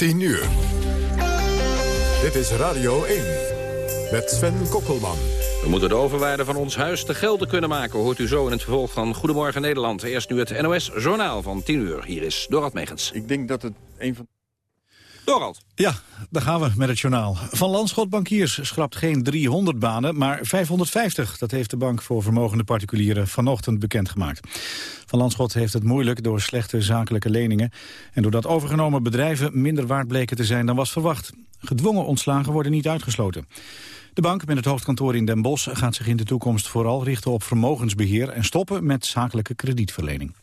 10 uur. Dit is Radio 1 met Sven Kokkelman. We moeten de overwaarde van ons huis te gelden kunnen maken... hoort u zo in het vervolg van Goedemorgen Nederland. Eerst nu het NOS Journaal van 10 uur. Hier is Dorad Megens. Ik denk dat het een van... Ja, daar gaan we met het journaal. Van Landschot Bankiers schrapt geen 300 banen, maar 550. Dat heeft de Bank voor Vermogende Particulieren vanochtend bekendgemaakt. Van Landschot heeft het moeilijk door slechte zakelijke leningen... en doordat overgenomen bedrijven minder waard bleken te zijn dan was verwacht. Gedwongen ontslagen worden niet uitgesloten. De bank met het hoofdkantoor in Den Bosch gaat zich in de toekomst vooral richten op vermogensbeheer en stoppen met zakelijke kredietverlening.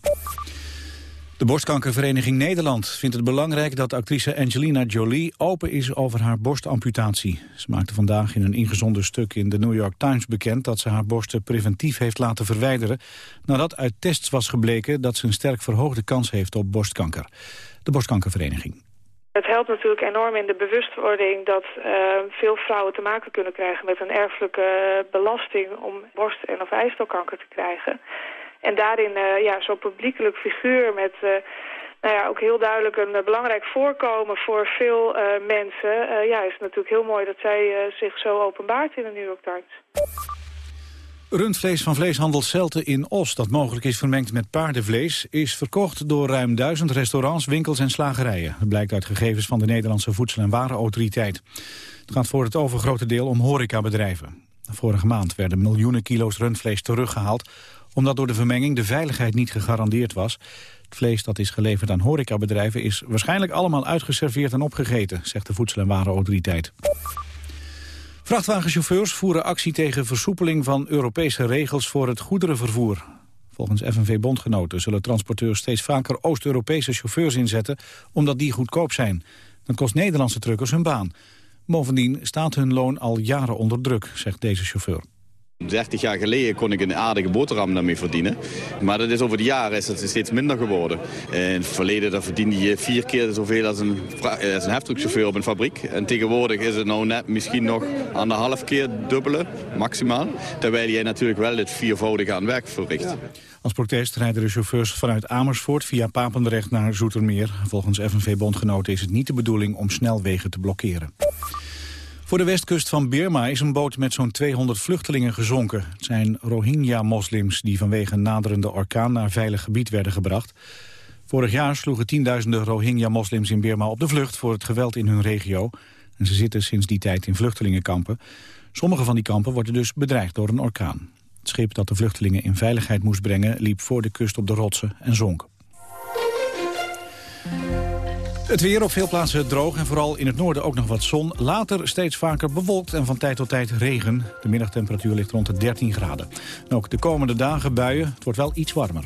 De borstkankervereniging Nederland vindt het belangrijk dat actrice Angelina Jolie open is over haar borstamputatie. Ze maakte vandaag in een ingezonden stuk in de New York Times bekend dat ze haar borsten preventief heeft laten verwijderen nadat uit tests was gebleken dat ze een sterk verhoogde kans heeft op borstkanker. De borstkankervereniging. Het helpt natuurlijk enorm in de bewustwording dat uh, veel vrouwen te maken kunnen krijgen met een erfelijke belasting om borst- en of eistelkanker te krijgen. En daarin uh, ja, zo'n publiekelijk figuur met uh, nou ja, ook heel duidelijk een uh, belangrijk voorkomen voor veel mensen. ja, is het natuurlijk heel mooi dat zij zich zo openbaart in de New York Times. Rundvlees van vleeshandel Celte in Os, dat mogelijk is vermengd met paardenvlees... is verkocht door ruim duizend restaurants, winkels en slagerijen. Dat blijkt uit gegevens van de Nederlandse Voedsel- en Warenautoriteit. Het gaat voor het overgrote deel om horecabedrijven. Vorige maand werden miljoenen kilo's rundvlees teruggehaald... omdat door de vermenging de veiligheid niet gegarandeerd was. Het vlees dat is geleverd aan horecabedrijven... is waarschijnlijk allemaal uitgeserveerd en opgegeten, zegt de Voedsel- en Warenautoriteit. Vrachtwagenchauffeurs voeren actie tegen versoepeling van Europese regels voor het goederenvervoer. Volgens FNV-bondgenoten zullen transporteurs steeds vaker Oost-Europese chauffeurs inzetten, omdat die goedkoop zijn. Dan kost Nederlandse truckers hun baan. Bovendien staat hun loon al jaren onder druk, zegt deze chauffeur. 30 jaar geleden kon ik een aardige boterham daarmee verdienen. Maar dat is over de jaren is het steeds minder geworden. In het verleden verdiende je vier keer zoveel als een, als een heftruckchauffeur op een fabriek. En tegenwoordig is het nou net misschien nog anderhalf keer dubbele, maximaal. Terwijl jij natuurlijk wel het viervoudige aan werk verricht. Als protest rijden de chauffeurs vanuit Amersfoort via Papendrecht naar Zoetermeer. Volgens FNV-bondgenoten is het niet de bedoeling om snelwegen te blokkeren. Voor de westkust van Birma is een boot met zo'n 200 vluchtelingen gezonken. Het zijn Rohingya-moslims die vanwege een naderende orkaan naar veilig gebied werden gebracht. Vorig jaar sloegen tienduizenden Rohingya-moslims in Birma op de vlucht voor het geweld in hun regio. En ze zitten sinds die tijd in vluchtelingenkampen. Sommige van die kampen worden dus bedreigd door een orkaan. Het schip dat de vluchtelingen in veiligheid moest brengen liep voor de kust op de rotsen en zonk. Het weer op veel plaatsen droog en vooral in het noorden ook nog wat zon. Later steeds vaker bewolkt en van tijd tot tijd regen. De middagtemperatuur ligt rond de 13 graden. En ook de komende dagen buien. Het wordt wel iets warmer.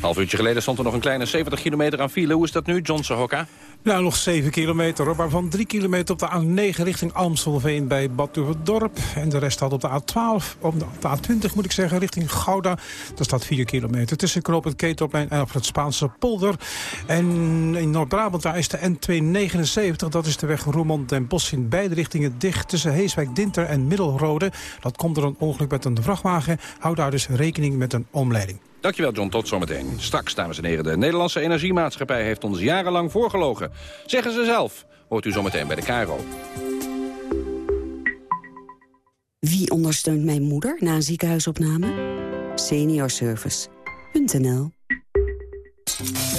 Half uurtje geleden stond er nog een kleine 70 kilometer aan file. Hoe is dat nu, John Hokka? Nou, nog 7 kilometer, waarvan 3 kilometer op de A9 richting Amstelveen bij Bad Dorp. En de rest staat op de A12, op de A20 moet ik zeggen, richting Gouda. Daar staat 4 kilometer tussen Knoop het Ketelplein en het Spaanse polder. En in Noord-Brabant daar is de N279, dat is de weg Roermond den Bosch in beide richtingen dicht tussen Heeswijk, Dinter en Middelrode. Dat komt door een ongeluk met een vrachtwagen. Houd daar dus rekening met een omleiding. Dankjewel John, tot zometeen. Straks, dames en heren, de Nederlandse Energiemaatschappij heeft ons jarenlang voorgelogen. Zeggen ze zelf, hoort u zometeen bij de KRO. Wie ondersteunt mijn moeder na een ziekenhuisopname? Seniorservice.nl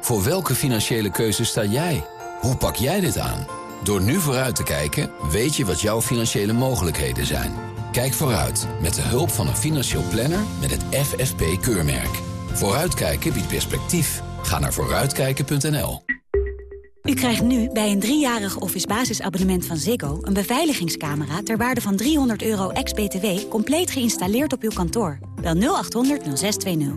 Voor welke financiële keuze sta jij? Hoe pak jij dit aan? Door nu vooruit te kijken, weet je wat jouw financiële mogelijkheden zijn. Kijk vooruit met de hulp van een financieel planner met het FFP-keurmerk. Vooruitkijken biedt perspectief. Ga naar vooruitkijken.nl. U krijgt nu bij een driejarig office basisabonnement van Ziggo... een beveiligingscamera ter waarde van 300 euro ex-BTW... compleet geïnstalleerd op uw kantoor. Bel 0800 0620.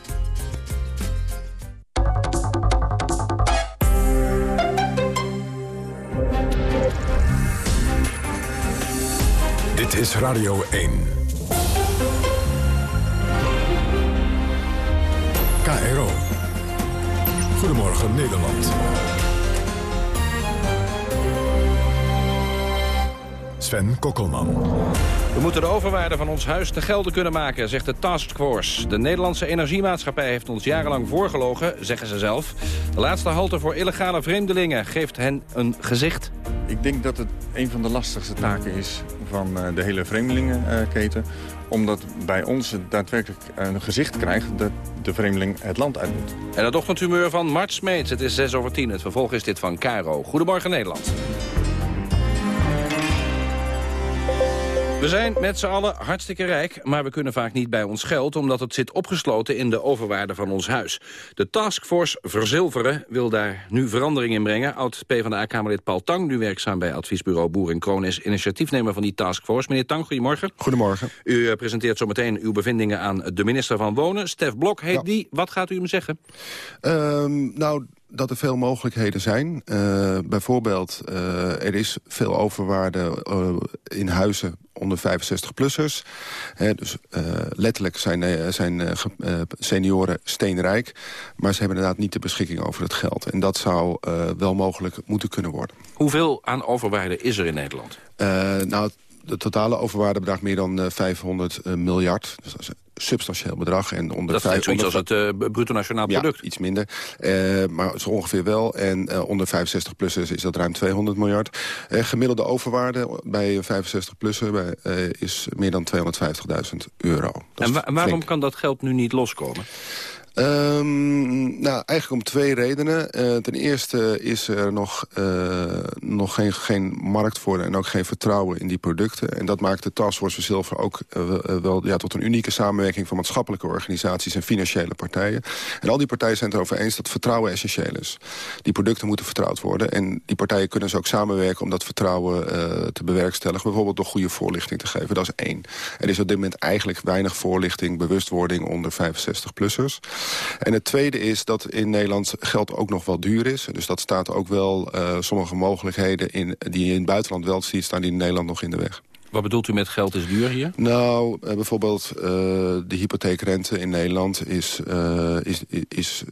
Dit is Radio 1. KRO. Goedemorgen Nederland. Sven Kokkelman. We moeten de overwaarde van ons huis te gelden kunnen maken, zegt de Taskforce. De Nederlandse Energiemaatschappij heeft ons jarenlang voorgelogen, zeggen ze zelf. De laatste halte voor illegale vreemdelingen geeft hen een gezicht. Ik denk dat het een van de lastigste taken is van eh, de hele vreemdelingenketen. Omdat bij ons daadwerkelijk een gezicht krijgt dat de vreemdeling het land uit moet. En het ochtendhumeur van Mart Smeets. Het is 6 over 10. Het vervolg is dit van Caro. Goedemorgen Nederland. We zijn met z'n allen hartstikke rijk, maar we kunnen vaak niet bij ons geld... omdat het zit opgesloten in de overwaarde van ons huis. De taskforce Verzilveren wil daar nu verandering in brengen. Oud-PVDA-Kamerlid Paul Tang, nu werkzaam bij adviesbureau Boer en Kroon... is initiatiefnemer van die taskforce. Meneer Tang, goedemorgen. Goedemorgen. U uh, presenteert zometeen uw bevindingen aan de minister van Wonen. Stef Blok heet die. Wat gaat u hem zeggen? Um, nou dat er veel mogelijkheden zijn. Uh, bijvoorbeeld, uh, er is veel overwaarde uh, in huizen onder 65-plussers. dus letterlijk zijn, zijn senioren steenrijk. Maar ze hebben inderdaad niet de beschikking over het geld. En dat zou wel mogelijk moeten kunnen worden. Hoeveel aan overwaarde is er in Nederland? nou, de totale overwaarde bedraagt meer dan 500 miljard. Dus dat is substantieel bedrag. En onder dat is zoiets als het uh, bruto nationaal product. Ja, iets minder. Uh, maar zo ongeveer wel. En uh, onder 65-plussers is dat ruim 200 miljard. gemiddelde overwaarde bij 65-plusser is meer dan 250.000 euro. Dat en wa waarom flink. kan dat geld nu niet loskomen? Um, nou, eigenlijk om twee redenen. Uh, ten eerste is er nog, uh, nog geen, geen markt voor en ook geen vertrouwen in die producten. En dat maakt de Taskforce for Zilver ook uh, wel ja, tot een unieke samenwerking van maatschappelijke organisaties en financiële partijen. En al die partijen zijn het erover eens dat vertrouwen essentieel is. Die producten moeten vertrouwd worden en die partijen kunnen dus ook samenwerken om dat vertrouwen te bewerkstelligen. Bijvoorbeeld door goede voorlichting te geven. Dat is één. Er is op dit moment eigenlijk weinig voorlichting, bewustwording onder 65-plussers. En het tweede is dat in Nederland geld ook nog wel duur is. Dus dat staat ook wel uh, sommige mogelijkheden in, die je in het buitenland wel ziet... staan die in Nederland nog in de weg. Wat bedoelt u met geld is duur hier? Nou, uh, bijvoorbeeld uh, de hypotheekrente in Nederland is, uh, is, is,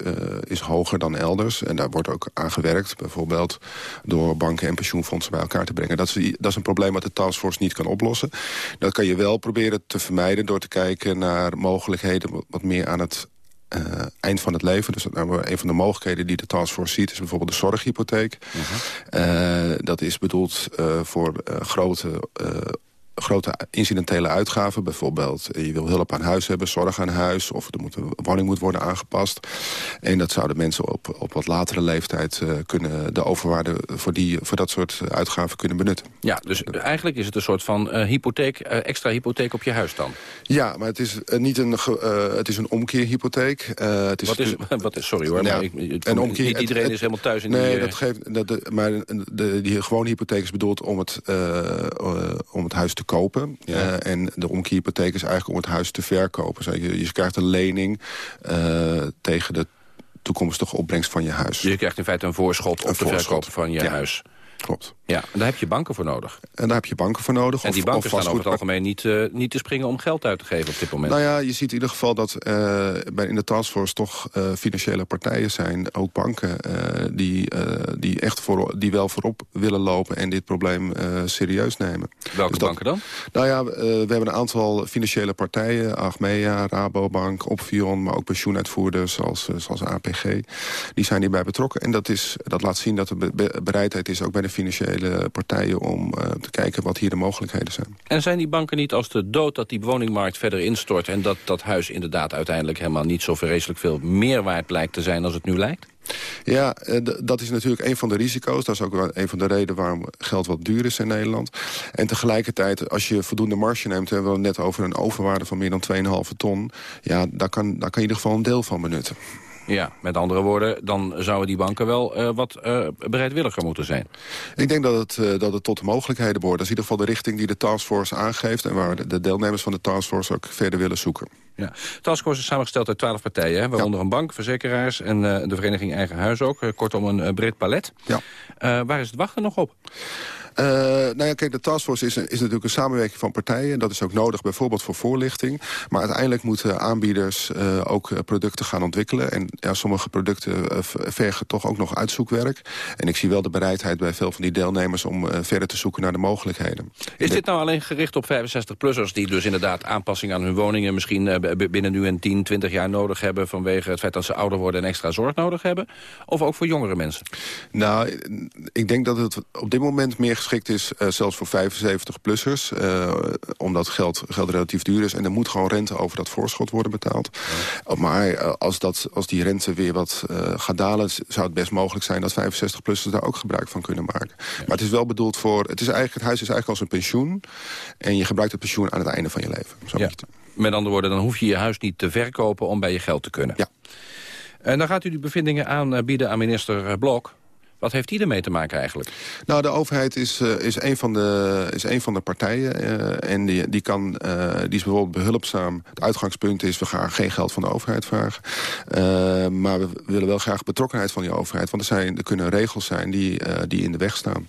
is hoger dan elders. En daar wordt ook aan gewerkt, bijvoorbeeld door banken en pensioenfondsen bij elkaar te brengen. Dat is, dat is een probleem wat de taskforce niet kan oplossen. Dat kan je wel proberen te vermijden door te kijken naar mogelijkheden wat meer aan het uh, eind van het leven. Dus nou, een van de mogelijkheden die de taskforce ziet... is bijvoorbeeld de zorghypotheek. Uh -huh. uh, dat is bedoeld uh, voor grote grote incidentele uitgaven. Bijvoorbeeld, je wil hulp aan huis hebben, zorg aan huis... of er moet een woning moet worden aangepast. En dat zouden mensen op, op wat latere leeftijd uh, kunnen... de overwaarde voor, die, voor dat soort uitgaven kunnen benutten. Ja, dus eigenlijk is het een soort van uh, hypotheek, uh, extra hypotheek op je huis dan? Ja, maar het is niet een, het is een omkeerhypotheek. het is wat, is, wat is, sorry hoor, maar ik, het, een omkeer, niet iedereen het, is helemaal thuis in nee, die... dat geeft, dat, de, maar de, die gewone hypotheek is bedoeld om het, om het huis te kopen. Ja. Uh, en de omkeerhypotheek is eigenlijk om het huis te verkopen. Je, je krijgt een lening uh, tegen de toekomstige opbrengst van je huis. Dus je krijgt in feite een voorschot op een de verkoop van je ja. huis. Klopt. Ja, en daar heb je banken voor nodig. En daar heb je banken voor nodig. En die of, banken of staan over het algemeen niet, uh, niet te springen om geld uit te geven op dit moment. Nou ja, je ziet in ieder geval dat uh, bij, in de taskforce toch uh, financiële partijen zijn. Ook banken die, die echt voor, die wel voorop willen lopen en dit probleem serieus nemen. Welke dus banken dan? Nou ja, we hebben een aantal financiële partijen. Achmea, Rabobank, Opvion, maar ook pensioenuitvoerders zoals, zoals APG. Die zijn hierbij betrokken. En dat, is, dat laat zien dat er be bereidheid is ook bij de financiële partijen om uh, te kijken wat hier de mogelijkheden zijn. En zijn die banken niet als de dood dat die woningmarkt verder instort... en dat dat huis inderdaad uiteindelijk helemaal niet zo vreselijk veel meer waard lijkt te zijn als het nu lijkt? Ja, eh, dat is natuurlijk een van de risico's. Dat is ook wel een van de redenen waarom geld wat duur is in Nederland. En tegelijkertijd, als je voldoende marge neemt... hebben we het net over een overwaarde van meer dan 2,5 ton... ja, daar kan, daar kan je in ieder geval een deel van benutten. Ja, met andere woorden, dan zouden die banken wel uh, wat uh, bereidwilliger moeten zijn. Ik denk dat het, uh, dat het tot de mogelijkheden behoort. Dat is in ieder geval de richting die de taskforce aangeeft... en waar de deelnemers van de taskforce ook verder willen zoeken. Ja. De taskforce is samengesteld uit twaalf partijen, hè? waaronder een bank, verzekeraars... en de vereniging Eigen Huis ook, kortom een breed palet. Ja. waar is het wachten nog op? Uh, nou ja, kijk, de taskforce is, is natuurlijk een samenwerking van partijen. Dat is ook nodig bijvoorbeeld voor voorlichting. Maar uiteindelijk moeten aanbieders uh, ook producten gaan ontwikkelen. En ja, sommige producten vergen toch ook nog uitzoekwerk. En ik zie wel de bereidheid bij veel van die deelnemers... om verder te zoeken naar de mogelijkheden. Is dit nou alleen gericht op 65-plussers... die dus inderdaad aanpassing aan hun woningen... misschien binnen nu en 10, 20 jaar nodig hebben... vanwege het feit dat ze ouder worden en extra zorg nodig hebben? Of ook voor jongere mensen? Nou, ik denk dat het op dit moment meer geschikt is, uh, zelfs voor 75-plussers. Uh, omdat geld, geld relatief duur is. En er moet gewoon rente over dat voorschot worden betaald. Ja. Maar uh, als, dat, als die rente weer wat gaat dalen... zou het best mogelijk zijn dat 65-plussers daar ook gebruik van kunnen maken. Ja. Maar het is wel bedoeld voor... Het, is eigenlijk, het huis is eigenlijk als een pensioen. En je gebruikt het pensioen aan het einde van je leven. Zo ja. Met andere woorden, dan hoef je je huis niet te verkopen... om bij je geld te kunnen. Ja. En dan gaat u die bevindingen aanbieden aan minister Blok. Wat heeft die ermee te maken eigenlijk? Nou, de overheid is, uh, is, een, van de, is een van de partijen. Uh, en die, die, kan, uh, die is bijvoorbeeld behulpzaam. Het uitgangspunt is, we gaan geen geld van de overheid vragen. maar we willen wel graag betrokkenheid van die overheid. Want er, zijn, er kunnen regels zijn die, die in de weg staan.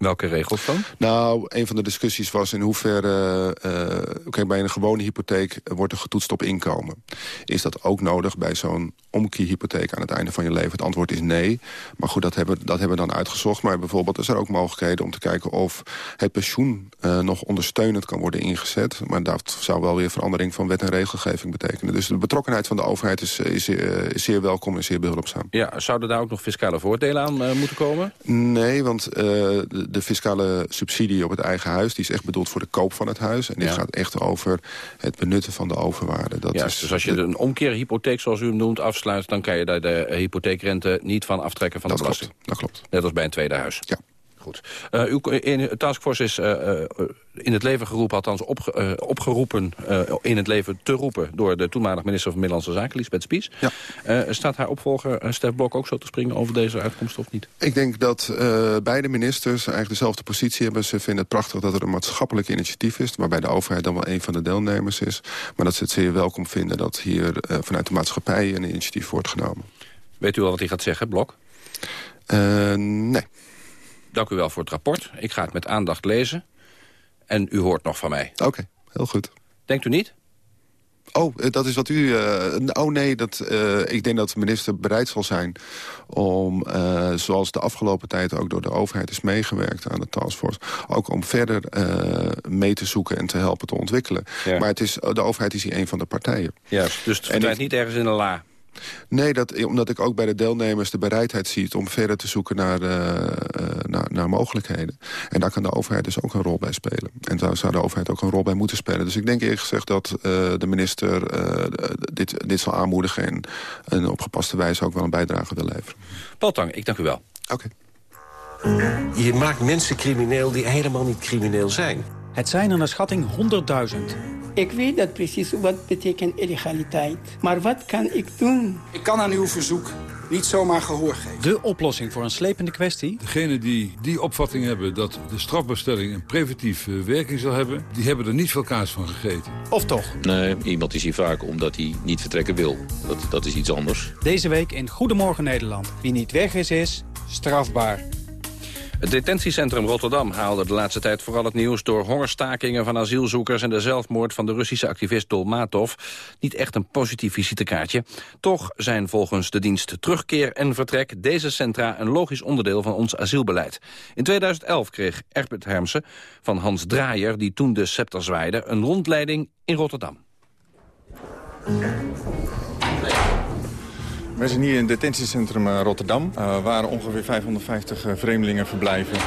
Welke regels dan? Nou, een van de discussies was in hoeverre... Uh, okay, bij een gewone hypotheek wordt er getoetst op inkomen. Is dat ook nodig bij zo'n omkierhypotheek aan het einde van je leven? Het antwoord is nee. Maar goed, dat hebben, dat hebben we dan uitgezocht. Maar bijvoorbeeld is er ook mogelijkheden om te kijken... of het pensioen uh, nog ondersteunend kan worden ingezet. Maar dat zou wel weer verandering van wet en regelgeving betekenen. Dus de betrokkenheid van de overheid is, is, is zeer welkom en zeer behulpzaam. Ja, zouden daar ook nog fiscale voordelen aan moeten komen? Nee, want de fiscale subsidie op het eigen huis... die is echt bedoeld voor de koop van het huis. En dit ja. gaat echt over het benutten van de overwaarde. Dat ja, is dus als je de, een omkeerhypotheek, zoals u hem noemt, afsluit... dan kan je daar de hypotheekrente niet van aftrekken van dat de belasting. Klopt, dat klopt. Net als bij een tweede huis. Ja. Goed. Uh, uw taskforce is uh, uh, in het leven geroepen, althans opge, opgeroepen... in het leven te roepen door de toenmalig minister van Middellandse Zaken, Lisbeth Spies. Ja. staat haar opvolger Stef Blok ook zo te springen over deze uitkomst of niet? Ik denk dat beide ministers eigenlijk dezelfde positie hebben. Ze vinden het prachtig dat er een maatschappelijk initiatief is... waarbij de overheid dan wel een van de deelnemers is. Maar dat ze het zeer welkom vinden dat hier vanuit de maatschappij... een initiatief wordt genomen. Weet u al wat hij gaat zeggen, Blok? nee. Dank u wel voor het rapport. Ik ga het met aandacht lezen. En u hoort nog van mij. Oké, okay, heel goed. Denkt u niet? Oh, dat is wat u... Uh, oh nee, dat, uh, ik denk dat de minister bereid zal zijn om, uh, zoals de afgelopen tijd ook door de overheid is meegewerkt aan de taskforce, ook om verder mee te zoeken en te helpen te ontwikkelen. Ja. Maar het is, de overheid is hier een van de partijen. Juist, dus het verdwijnt niet ergens in een la. Nee, dat, omdat ik ook bij de deelnemers de bereidheid zie... om verder te zoeken naar, uh, naar, naar, mogelijkheden. En daar kan de overheid dus ook een rol bij spelen. En daar zou de overheid ook een rol bij moeten spelen. Dus ik denk eerlijk gezegd dat uh, de minister dit, dit zal aanmoedigen... En, en op gepaste wijze ook wel een bijdrage wil leveren. Paul Tang, ik dank u wel. Oké. Okay. Je maakt mensen crimineel die helemaal niet crimineel zijn. Het zijn er naar schatting 100.000. Ik weet dat precies wat betekent illegaliteit. Maar wat kan ik doen? Ik kan aan uw verzoek niet zomaar gehoor geven. De oplossing voor een slepende kwestie? Degenen die die opvatting hebben dat de strafbaarstelling een preventieve werking zal hebben... die hebben er niet veel kaas van gegeten. Of toch? Nee, iemand is hier vaak omdat hij niet vertrekken wil. Dat, dat is iets anders. Deze week in Goedemorgen Nederland. Wie niet weg is, is strafbaar. Het detentiecentrum Rotterdam haalde de laatste tijd vooral het nieuws... door hongerstakingen van asielzoekers en de zelfmoord van de Russische activist Dolmatov. Niet echt een positief visitekaartje. Toch zijn volgens de dienst terugkeer en vertrek deze centra een logisch onderdeel van ons asielbeleid. In 2011 kreeg Erbert Hermsen van Hans Draaier, die toen de scepter zwaaide, een rondleiding in Rotterdam. Wij zijn hier in het detentiecentrum Rotterdam, uh, waar ongeveer 550 uh, vreemdelingen verblijven.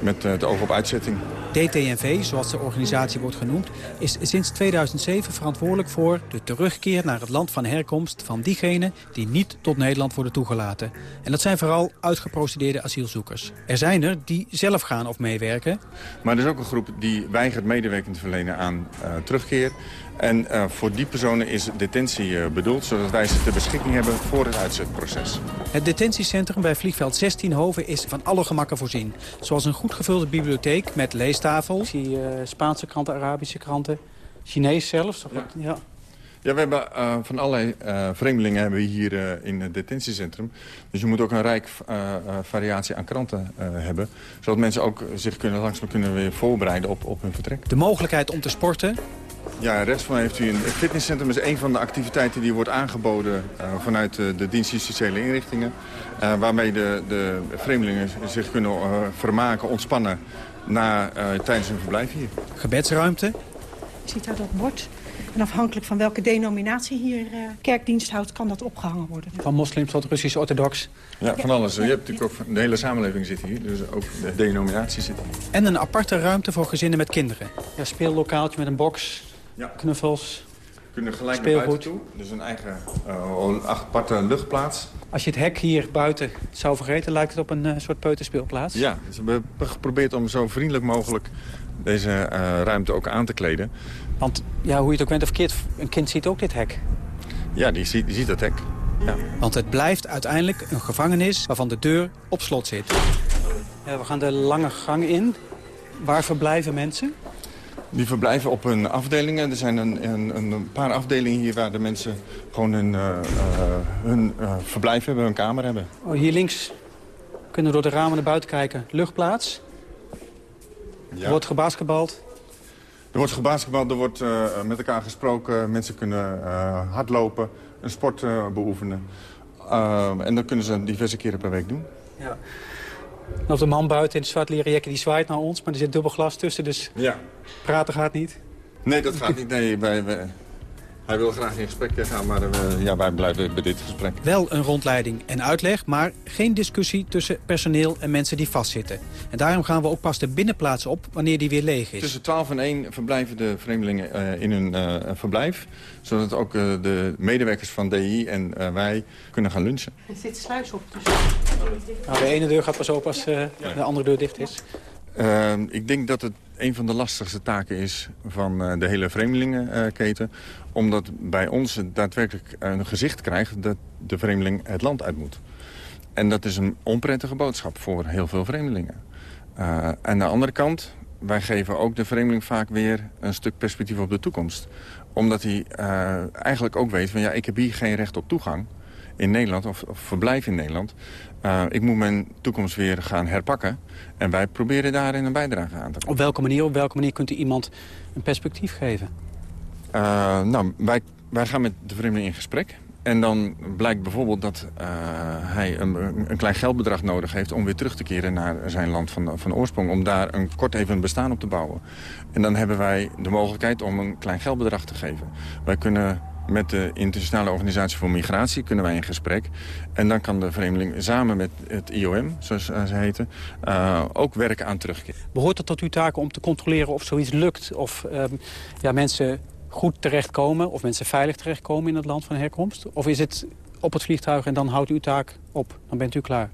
met het oog op uitzetting. DTNV, zoals de organisatie wordt genoemd, is sinds 2007 verantwoordelijk voor de terugkeer naar het land van herkomst van diegenen die niet tot Nederland worden toegelaten. En dat zijn vooral uitgeprocedeerde asielzoekers. Er zijn er die zelf gaan of meewerken. Maar er is ook een groep die weigert medewerking te verlenen aan uh, terugkeer. En uh, voor die personen is detentie uh, bedoeld, zodat wij ze ter beschikking hebben voor het uitzetproces. Het detentiecentrum bij vliegveld 16 Hoven is van alle gemakken voorzien. Zoals een goed gevulde bibliotheek met leestafel. Ik zie uh, Spaanse kranten, Arabische kranten, Chinees zelfs. Ja. ja. Ja, we hebben uh, van allerlei uh, vreemdelingen hebben we hier uh, in het detentiecentrum. Dus je moet ook een rijk variatie aan kranten hebben. Zodat mensen ook zich kunnen, langzaam kunnen weer voorbereiden op, op hun vertrek. De mogelijkheid om te sporten. Ja, rechts van heeft u een fitnesscentrum is een van de activiteiten die wordt aangeboden vanuit de dienst justitiële inrichtingen. waarmee de, de vreemdelingen zich kunnen vermaken, ontspannen na, tijdens hun verblijf hier. Gebedsruimte. Je ziet daar dat bord. En afhankelijk van welke denominatie hier uh, kerkdienst houdt, kan dat opgehangen worden. Van moslims tot russisch-orthodox. Ja, van alles. Je hebt natuurlijk ook de hele samenleving zit hier, dus ook de denominatie zit hier. En een aparte ruimte voor gezinnen met kinderen. Ja, speellokaaltje met een box, ja. knuffels, kunnen gelijk speelgoed. naar buiten toe. Dus een eigen uh, aparte luchtplaats. Als je het hek hier buiten zou vergeten, lijkt het op een uh, soort peuterspeelplaats. Ja, dus we hebben geprobeerd om zo vriendelijk mogelijk deze uh, ruimte ook aan te kleden. Want ja, hoe je het ook bent of verkeerd, een kind ziet ook dit hek. Ja, die ziet, die ziet dat hek. Ja. Want het blijft uiteindelijk een gevangenis waarvan de deur op slot zit. Ja, we gaan de lange gang in. Waar verblijven mensen? Die verblijven op hun afdelingen. Er zijn een, een, een paar afdelingen hier waar de mensen gewoon hun, uh, uh, hun uh, verblijf hebben, hun kamer hebben. Oh, hier links kunnen we door de ramen naar buiten kijken. Luchtplaats. Ja. Er wordt gebasketbald. Er wordt gebasketbald, er wordt uh, met elkaar gesproken. Mensen kunnen hardlopen, een sport beoefenen. en dat kunnen ze diverse keren per week doen. Ja. Of de man buiten in het zwart leren jacken die zwaait naar ons, maar er zit dubbel glas tussen, dus ja. praten gaat niet. Nee, dat gaat niet. Nee, wij, wij, hij wil graag in gesprek gaan, maar uh, ja, wij blijven bij dit gesprek. Wel een rondleiding en uitleg, maar geen discussie tussen personeel en mensen die vastzitten. En daarom gaan we ook pas de binnenplaats op wanneer die weer leeg is. Tussen 12 en 1 verblijven de vreemdelingen uh, in hun uh, verblijf. Zodat ook de medewerkers van DI en wij kunnen gaan lunchen. Er zit sluis op. Dus... Nou, de ene deur gaat pas open als ja. de andere deur dicht is. Uh, ik denk dat het een van de lastigste taken is van uh, de hele vreemdelingenketen. Omdat bij ons daadwerkelijk een gezicht krijgt dat de vreemdeling het land uit moet. En dat is een onprettige boodschap voor heel veel vreemdelingen. Uh, aan de andere kant, wij geven ook de vreemdeling vaak weer een stuk perspectief op de toekomst. Omdat hij eigenlijk ook weet van ja, ik heb hier geen recht op toegang in Nederland of, verblijf in Nederland. Uh, ik moet mijn toekomst weer gaan herpakken. En wij proberen daarin een bijdrage aan te komen. Op welke manier, op welke manier kunt u iemand een perspectief geven? Uh, nou, wij, wij gaan met de vreemdeling in gesprek. En dan blijkt bijvoorbeeld dat uh, hij een, een, klein geldbedrag nodig heeft... om weer terug te keren naar zijn land van, van oorsprong. Om daar een kort even bestaan op te bouwen. En dan hebben wij de mogelijkheid om een klein geldbedrag te geven. Wij kunnen met de Internationale Organisatie voor Migratie kunnen wij in gesprek. En dan kan de vreemdeling samen met het IOM, zoals ze heten, ook werken aan terugkeer. Behoort het tot uw taken om te controleren of zoiets lukt? Of um, ja, mensen goed terechtkomen of mensen veilig terechtkomen in het land van herkomst? Of is het op het vliegtuig en dan houdt uw taak op? Dan bent u klaar?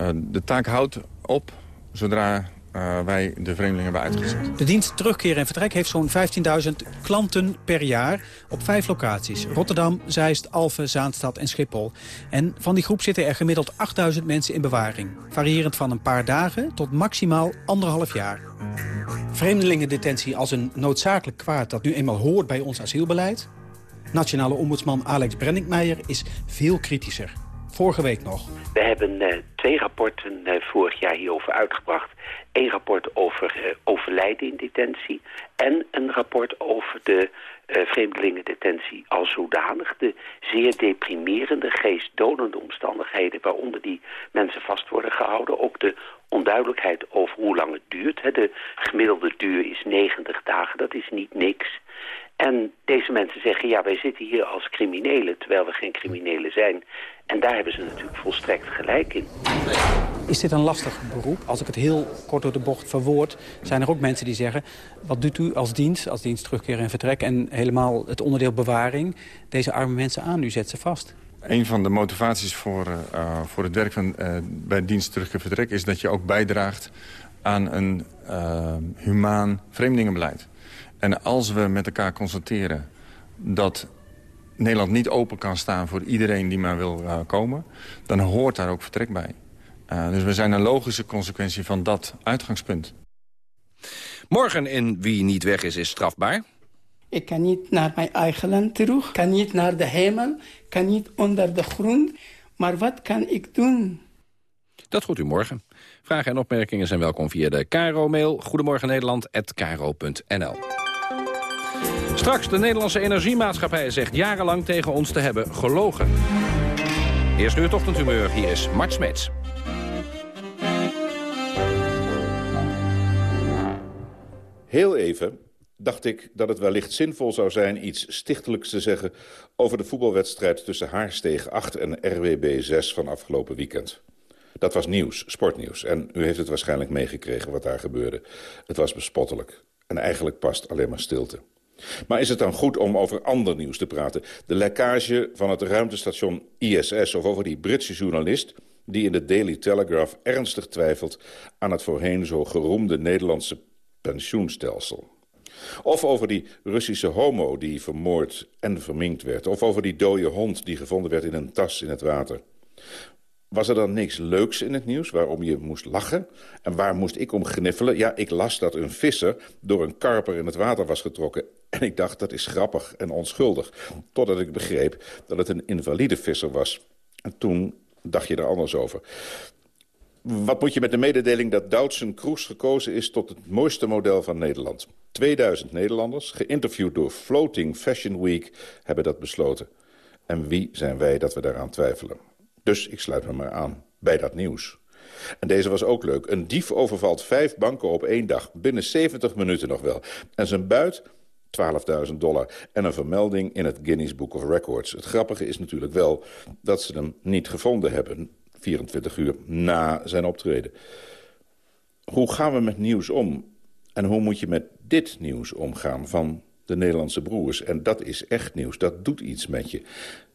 Uh, de taak houdt op zodra uh, wij de vreemdelingen hebben uitgezet. De dienst Terugkeer en Vertrek heeft zo'n 15.000 klanten per jaar op vijf locaties. Rotterdam, Zeist, Alphen, Zaanstad en Schiphol. En van die groep zitten er gemiddeld 8.000 mensen in bewaring. Variërend van een paar dagen tot maximaal anderhalf jaar. Vreemdelingendetentie als een noodzakelijk kwaad dat nu eenmaal hoort bij ons asielbeleid? Nationale ombudsman Alex Brenninkmeijer is veel kritischer. Vorige week nog. We hebben uh, twee rapporten uh, vorig jaar hierover uitgebracht. Eén rapport over uh, overlijden in detentie en een rapport over de vreemdelingendetentie als zodanig. De zeer deprimerende, geestdodende omstandigheden waaronder die mensen vast worden gehouden. Ook de onduidelijkheid over hoe lang het duurt. De gemiddelde duur is 90 dagen, dat is niet niks. En deze mensen zeggen, ja, wij zitten hier als criminelen, terwijl we geen criminelen zijn. En daar hebben ze natuurlijk volstrekt gelijk in. Is dit een lastig beroep? Als ik het heel kort door de bocht verwoord... zijn er ook mensen die zeggen... wat doet u als dienst, als dienst terugkeer en vertrek... en helemaal het onderdeel bewaring, deze arme mensen aan? U zet ze vast. Een van de motivaties voor, uh, voor het werk van, uh, bij dienst terugkeer vertrek... is dat je ook bijdraagt aan een uh, humaan vreemdelingenbeleid. En als we met elkaar constateren dat Nederland niet open kan staan voor iedereen die maar wil uh, komen... dan hoort daar ook vertrek bij. Uh, dus we zijn een logische consequentie van dat uitgangspunt. Morgen in Wie niet weg is, is strafbaar. Ik kan niet naar mijn eigen land terug, kan niet naar de hemel, kan niet onder de grond. Maar wat kan ik doen? Dat goed u morgen. Vragen en opmerkingen zijn welkom via de KRO-mail. Goedemorgen Nederland, Straks, de Nederlandse Energiemaatschappij zegt jarenlang tegen ons te hebben gelogen. Eerst nu het ochtendhumeur, hier is Mart Smeets. Heel even dacht ik dat het wellicht zinvol zou zijn iets stichtelijks te zeggen... over de voetbalwedstrijd tussen Haarsteeg 8 en RWB 6 van afgelopen weekend. Dat was nieuws, sportnieuws. En u heeft het waarschijnlijk meegekregen wat daar gebeurde. Het was bespottelijk. En eigenlijk past alleen maar stilte. Maar is het dan goed om over ander nieuws te praten? De lekkage van het ruimtestation ISS of over die Britse journalist... die in de Daily Telegraph ernstig twijfelt aan het voorheen zo geroemde Nederlandse pensioenstelsel. Of over die Russische homo die vermoord en verminkt werd. Of over die dode hond die gevonden werd in een tas in het water. Was er dan niks leuks in het nieuws waarom je moest lachen? En waar moest ik om gniffelen? Ja, ik las dat een visser door een karper in het water was getrokken. En ik dacht, dat is grappig en onschuldig. Totdat ik begreep dat het een invalide visser was. En toen dacht je er anders over. Wat moet je met de mededeling dat Doutzen Kroes gekozen is... tot het mooiste model van Nederland? 2000 Nederlanders, geïnterviewd door Floating Fashion Week... hebben dat besloten. En wie zijn wij dat we daaraan twijfelen? Dus ik sluit me maar aan bij dat nieuws. En deze was ook leuk. Een dief overvalt vijf banken op één dag. Binnen 70 minuten nog wel. En zijn buit 12.000 dollar. En een vermelding in het Guinness Book of Records. Het grappige is natuurlijk wel dat ze hem niet gevonden hebben. 24 uur na zijn optreden. Hoe gaan we met nieuws om? En hoe moet je met dit nieuws omgaan van de Nederlandse broers? En dat is echt nieuws. Dat doet iets met je.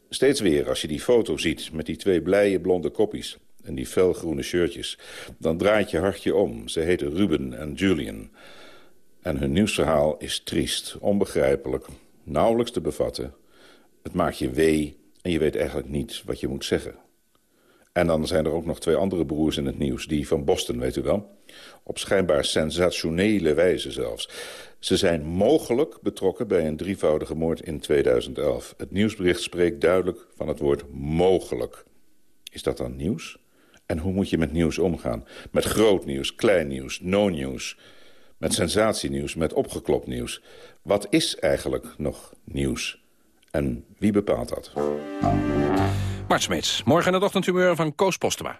Steeds weer, als je die foto ziet met die twee blije blonde koppies... en die felgroene shirtjes, dan draait je hartje om. Ze heten Ruben en Julian. En hun nieuwsverhaal is triest, onbegrijpelijk, nauwelijks te bevatten. Het maakt je wee en je weet eigenlijk niet wat je moet zeggen. En dan zijn er ook nog twee andere broers in het nieuws, die van Boston, weet u wel. Op schijnbaar sensationele wijze zelfs. Ze zijn mogelijk betrokken bij een drievoudige moord in 2011. Het nieuwsbericht spreekt duidelijk van het woord mogelijk. Is dat dan nieuws? En hoe moet je met nieuws omgaan? Met groot nieuws, klein nieuws, no-nieuws. Met sensatienieuws, met opgeklopt nieuws. Wat is eigenlijk nog nieuws? En wie bepaalt dat? Mart Smeets, morgen het ochtendhumeur van Koos Postema.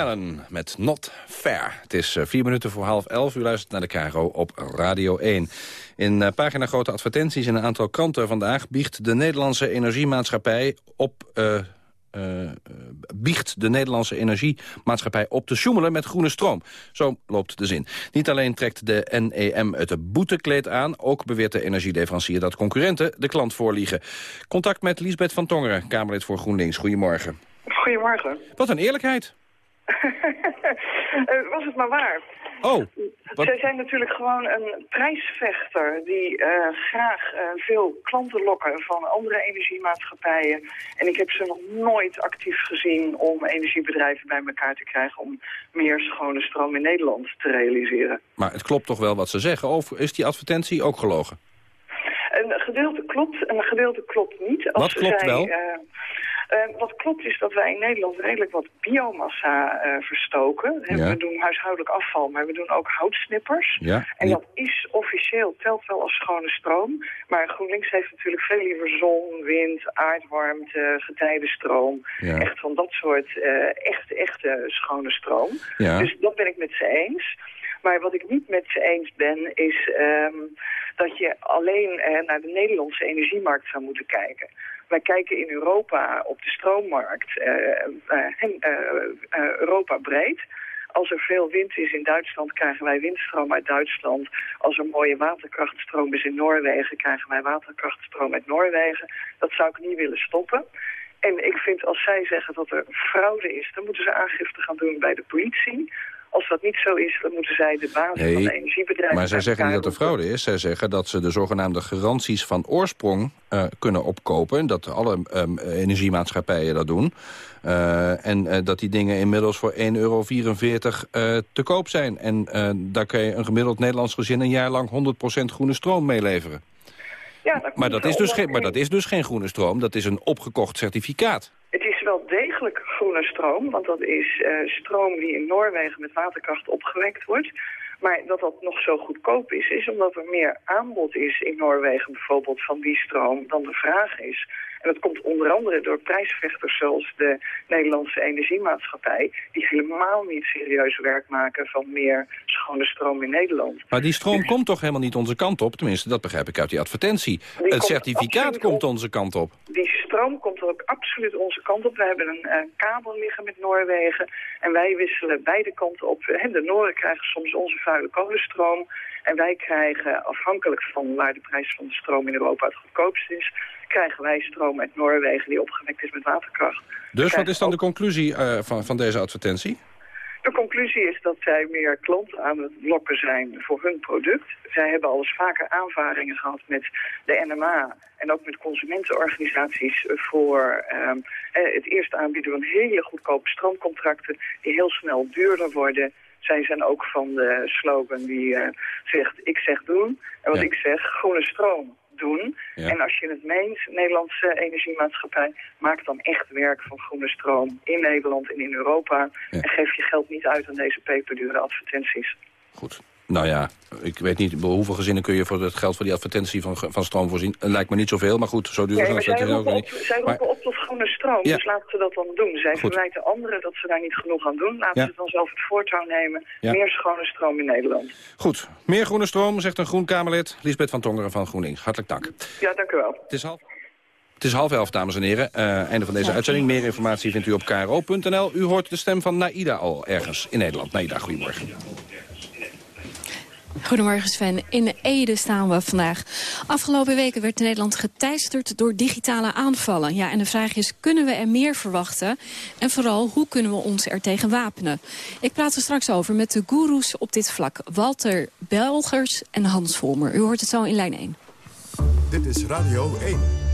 Allen met Not Fair. Het is eh, vier minuten voor half elf. U luistert naar de Caro op Radio 1. In uh, pagina grote advertenties in een aantal kranten vandaag... biecht de Nederlandse Energiemaatschappij op... Uh, uh, biecht de Nederlandse Energiemaatschappij op te sjoemelen met groene stroom. Zo loopt de zin. Niet alleen trekt de NEM het boetekleed aan... ook beweert de energieleverancier dat concurrenten de klant voorliegen. Contact met Liesbeth van Tongeren, Kamerlid voor GroenLinks. Goedemorgen. Goedemorgen. Wat een eerlijkheid. Uh, was het maar waar. Oh. Wat? Zij zijn natuurlijk gewoon een prijsvechter die uh, graag uh, veel klanten lokken van andere energiemaatschappijen. En ik heb ze nog nooit actief gezien om energiebedrijven bij elkaar te krijgen om meer schone stroom in Nederland te realiseren. Maar het klopt toch wel wat ze zeggen? Of is die advertentie ook gelogen? Een gedeelte klopt en een gedeelte klopt niet. Als wat klopt zij, wel? Uh, uh, wat klopt is dat wij in Nederland redelijk wat biomassa uh, verstoken. Ja. We doen huishoudelijk afval, maar we doen ook houtsnippers. Ja. En dat is officieel, telt wel als schone stroom. Maar GroenLinks heeft natuurlijk veel liever zon, wind, aardwarmte, getijdenstroom. Ja. Echt van dat soort uh, echte, echte schone stroom. Ja. Dus dat ben ik met ze eens. Maar wat ik niet met ze eens ben, is um, dat je alleen uh, naar de Nederlandse energiemarkt zou moeten kijken. Wij kijken in Europa op de stroommarkt, uh, uh, Europa breed. Als er veel wind is in Duitsland, krijgen wij windstroom uit Duitsland. Als er mooie waterkrachtstroom is in Noorwegen, krijgen wij waterkrachtstroom uit Noorwegen. Dat zou ik niet willen stoppen. En ik vind als zij zeggen dat er fraude is, dan moeten ze aangifte gaan doen bij de politie. Als dat niet zo is, dan moeten zij de basis nee, van de energiebedrijven... Maar zij zeggen niet dat er fraude is. Zij zeggen dat ze de zogenaamde garanties van oorsprong uh, kunnen opkopen. Dat alle um, energiemaatschappijen dat doen. Uh, en uh, dat die dingen inmiddels voor 1,44 euro te koop zijn. En daar kun je een gemiddeld Nederlands gezin een jaar lang 100% groene stroom meeleveren. Ja, dat maar, dat is dus geen, maar dat is dus geen groene stroom, dat is een opgekocht certificaat. Het is wel degelijk groene stroom, want dat is uh, stroom die in Noorwegen met waterkracht opgewekt wordt. Maar dat dat nog zo goedkoop is, is omdat er meer aanbod is in Noorwegen bijvoorbeeld van die stroom dan de vraag is. En dat komt onder andere door prijsvechters zoals de Nederlandse Energiemaatschappij... die helemaal niet serieus werk maken van meer schone stroom in Nederland. Maar die stroom dus... komt toch helemaal niet onze kant op? Tenminste, dat begrijp ik uit die advertentie. Die Het certificaat komt onze kant op. Die stroom komt ook absoluut onze kant op. We hebben een uh, kabel liggen met Noorwegen en wij wisselen beide kanten op. De Noren krijgen soms onze vuile kolenstroom... En wij krijgen, afhankelijk van waar de prijs van de stroom in Europa het goedkoopst is... krijgen wij stroom uit Noorwegen die opgewekt is met waterkracht. Dus wat is dan de conclusie uh, van, van deze advertentie? De conclusie is dat zij meer klanten aan het lokken zijn voor hun product. Zij hebben al eens vaker aanvaringen gehad met de NMA en ook met consumentenorganisaties voor um, het eerst aanbieden van hele goedkope stroomcontracten die heel snel duurder worden zij zijn ook van de slogan die uh, zegt ik zeg doen. En wat Ja. ik zeg, groene stroom doen. Ja. En als je het meent, Nederlandse energiemaatschappij... maak dan echt werk van groene stroom in Nederland en in Europa. En geef je geld niet uit aan deze peperdure advertenties. Goed. Nou ja, ik weet niet hoeveel gezinnen kun je voor het geld voor die advertentie van, van stroom voorzien. Het lijkt me niet zoveel, maar goed, zo duur is ook weer op, niet. zij Maar- roepen op tot groene stroom, Ja. dus laten ze dat dan doen. Zij Goed. verwijten anderen dat ze daar niet genoeg aan doen. Laten Ja. ze dan zelf het voortouw nemen. Ja. Meer schone stroom in Nederland. Goed, meer groene stroom, zegt een groen Kamerlid. Lisbeth van Tongeren van GroenLinks. Hartelijk dank. Ja, dank u wel. Het is half... Het is half elf, dames en heren. Eh, einde van deze uitzending. Meer informatie vindt u op kro.nl. U hoort de stem van Naida al ergens in Nederland. Naida, goedemorgen. Goedemorgen Sven. In Ede staan we vandaag. Afgelopen weken werd Nederland geteisterd door digitale aanvallen. Ja, en de vraag is, kunnen we er meer verwachten? En vooral, hoe kunnen we ons er tegen wapenen? Ik praat er straks over met de goeroes op dit vlak. Walter Belgers en Hans Volmer. U hoort het zo in lijn 1. Dit is Radio 1.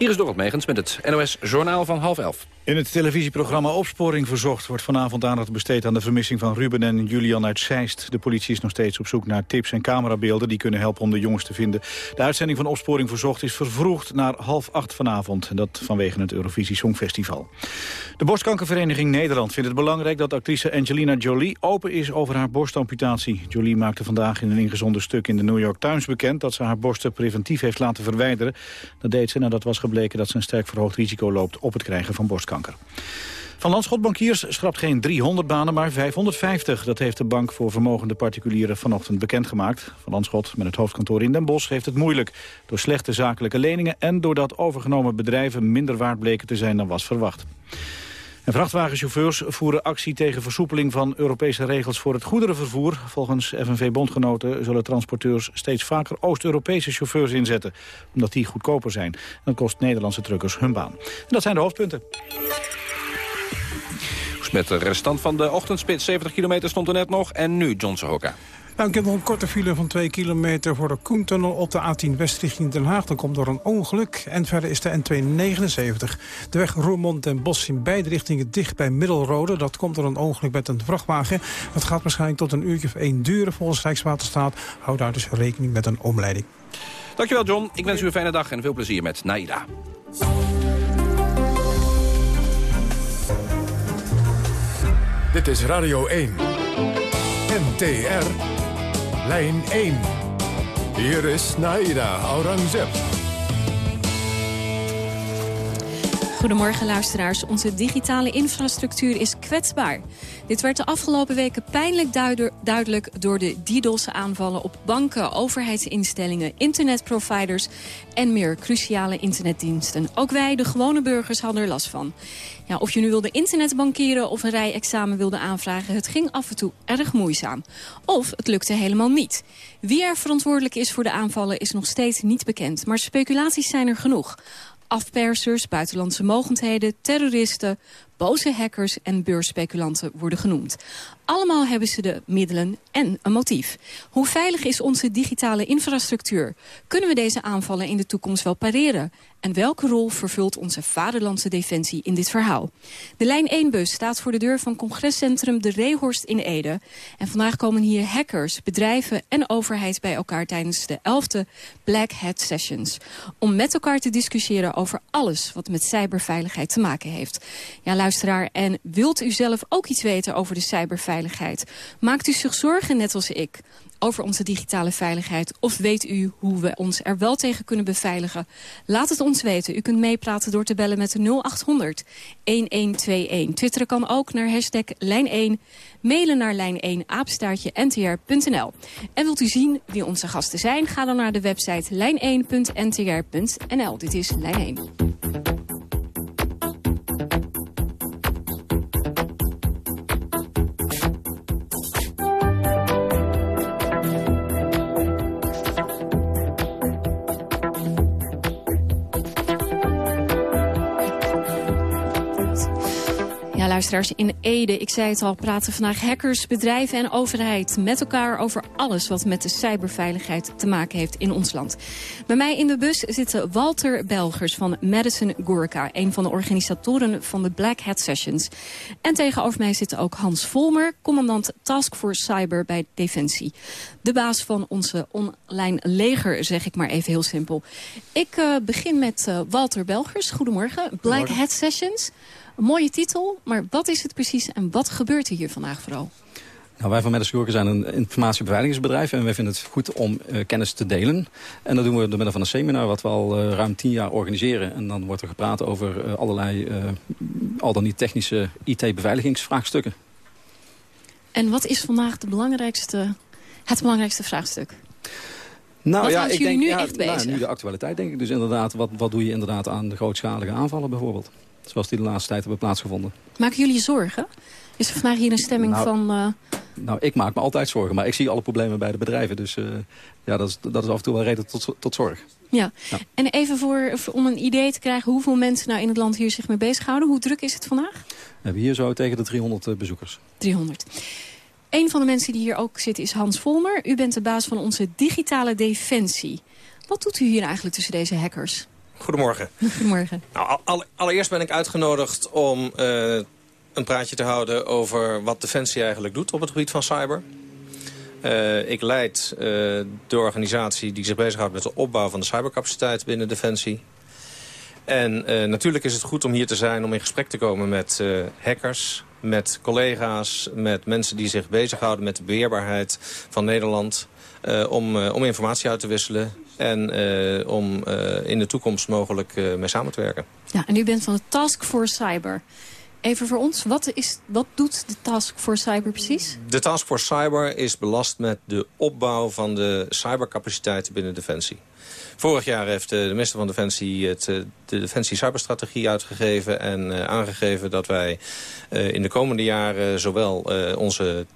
Hier is Dorot Megens met het NOS Journaal van half elf. In het televisieprogramma Opsporing Verzocht wordt vanavond aandacht besteed aan de vermissing van Ruben en Julian uit Zeist. De politie is nog steeds op zoek naar tips en camerabeelden die kunnen helpen om de jongens te vinden. De uitzending van Opsporing Verzocht is vervroegd naar half acht vanavond. Dat vanwege het Eurovisie Songfestival. De Borstkankervereniging Nederland vindt het belangrijk dat actrice Angelina Jolie open is over haar borstamputatie. Jolie maakte vandaag in een ingezonden stuk in de New York Times bekend dat ze haar borsten preventief heeft laten verwijderen. Dat deed ze nadat was gebleken dat ze een sterk verhoogd risico loopt op het krijgen van borstkanker. Van Landschot Bankiers schrapt geen 300 banen, maar 550. Dat heeft de Bank voor Vermogende Particulieren vanochtend bekendgemaakt. Van Landschot, met het hoofdkantoor in Den Bosch, heeft het moeilijk. Door slechte zakelijke leningen en doordat overgenomen bedrijven minder waard bleken te zijn dan was verwacht. En vrachtwagenchauffeurs voeren actie tegen versoepeling van Europese regels voor het goederenvervoer. Volgens FNV-bondgenoten zullen transporteurs steeds vaker Oost-Europese chauffeurs inzetten, omdat die goedkoper zijn. Dat kost Nederlandse truckers hun baan. En dat zijn de hoofdpunten. Met de restant van de ochtendspits. 70 kilometer stond er net nog. En nu John Sohoka. Nou, ik heb nog een korte file van 2 kilometer voor de Koentunnel op de A10 West richting Den Haag. Dan komt door een ongeluk. En verder is de N279. De weg Roermond en Bos in beide richtingen dicht bij Middelrode. Dat komt door een ongeluk met een vrachtwagen. Dat gaat waarschijnlijk tot een uurtje of één duren volgens Rijkswaterstaat. Houd daar dus rekening met een omleiding. Dankjewel John. Ik wens u een fijne dag en veel plezier met Naida. Dit is Radio 1. NTR. Lijn 1. Hier is Naida Aurangzeb. Goedemorgen luisteraars. Onze digitale infrastructuur is kwetsbaar. Dit werd de afgelopen weken pijnlijk duidelijk door de DDoS-aanvallen op banken, overheidsinstellingen, internetproviders en meer cruciale internetdiensten. Ook wij, de gewone burgers, hadden er last van. Ja, of je nu wilde internetbankieren of een rijexamen wilde aanvragen... het ging af en toe erg moeizaam. Of het lukte helemaal niet. Wie er verantwoordelijk is voor de aanvallen is nog steeds niet bekend. Maar speculaties zijn er genoeg afpersers, buitenlandse mogendheden, terroristen, boze hackers en beursspeculanten worden genoemd. Allemaal hebben ze de middelen en een motief. Hoe veilig is onze digitale infrastructuur? Kunnen we deze aanvallen in de toekomst wel pareren? En welke rol vervult onze vaderlandse defensie in dit verhaal? De lijn 1-bus staat voor de deur van congrescentrum De Reehorst in Ede. En vandaag komen hier hackers, bedrijven en overheid bij elkaar... tijdens de 11e Black Hat Sessions. Om met elkaar te discussiëren over alles wat met cyberveiligheid te maken heeft. Ja, luisteraar, en wilt u zelf ook iets weten over de cyberveiligheid? Maakt u zich zorgen, net als ik over onze digitale veiligheid? Of weet u hoe we ons er wel tegen kunnen beveiligen? Laat het ons weten. U kunt meepraten door te bellen met 0800 1121. Twitteren kan ook naar hashtag lijn1. Mailen naar lijn1 apenstaartje ntr.nl. En wilt u zien wie onze gasten zijn? Ga dan naar de website lijn1.ntr.nl. Dit is Lijn 1. Luisteraars in Ede. Ik zei het al, praten vandaag hackers, bedrijven en overheid... met elkaar over alles wat met de cyberveiligheid te maken heeft in ons land. Bij mij in de bus zitten Walter Belgers van Madison Gurka... een van de organisatoren van de Black Hat Sessions. En tegenover mij zit ook Hans Volmer, commandant Task Force Cyber bij Defensie. De baas van onze online leger, zeg ik maar even heel simpel. Ik uh, begin met uh, Walter Belgers. Goedemorgen. Black Hat Sessions mooie titel, maar wat is het precies en wat gebeurt er hier vandaag vooral? Nou, wij van Mediscurken zijn een informatiebeveiligingsbedrijf... en wij vinden het goed om uh, kennis te delen. En dat doen we door middel van een seminar... wat we al uh, ruim tien jaar organiseren. En dan wordt er gepraat over uh, allerlei, al dan niet technische IT-beveiligingsvraagstukken. En wat is vandaag de belangrijkste, het belangrijkste vraagstuk? Nou wat ja, ik denk, nu ja, echt nou, bezig? nu de actualiteit denk ik. Dus inderdaad, wat, wat doe je inderdaad aan de grootschalige aanvallen bijvoorbeeld? Zoals die de laatste tijd hebben plaatsgevonden. Maken jullie je zorgen? Is er vandaag hier een stemming Nou, van... eh, Nou, ik maak me altijd zorgen, maar ik zie alle problemen bij de bedrijven. Dus eh, ja, dat is, dat is af en toe wel reden tot, tot zorg. ja. Ja. En even voor, voor- om een idee te krijgen hoeveel mensen nou in het land hier zich mee bezighouden. Hoe druk is het vandaag? We hebben hier zo tegen de 300 eh, bezoekers. 300. Een van de mensen die hier ook zit is Hans Volmer. U bent de baas van onze digitale defensie. Wat doet u hier eigenlijk tussen deze hackers? Goedemorgen. Goedemorgen. Nou, al- alle- allereerst ben ik uitgenodigd om eh, een praatje te houden over wat Defensie eigenlijk doet op het gebied van cyber. Eh, ik leid eh, de organisatie die zich bezighoudt met de opbouw van de cybercapaciteit binnen Defensie. En natuurlijk is het goed om hier te zijn om in gesprek te komen met hackers, met collega's, met mensen die zich bezighouden met de beheerbaarheid van Nederland. om, om informatie uit te wisselen en eh, om eh, in de toekomst mogelijk eh, mee samen te werken. Ja, en u bent van de Task Force Cyber. Even voor ons, wat, is, wat doet de Task Force Cyber precies? De Task Force Cyber is belast met de opbouw van de cybercapaciteiten binnen Defensie. Vorig jaar heeft de minister van Defensie het, de Defensie Cyberstrategie uitgegeven... en uh, aangegeven dat wij uh, in de komende jaren zowel uh, onze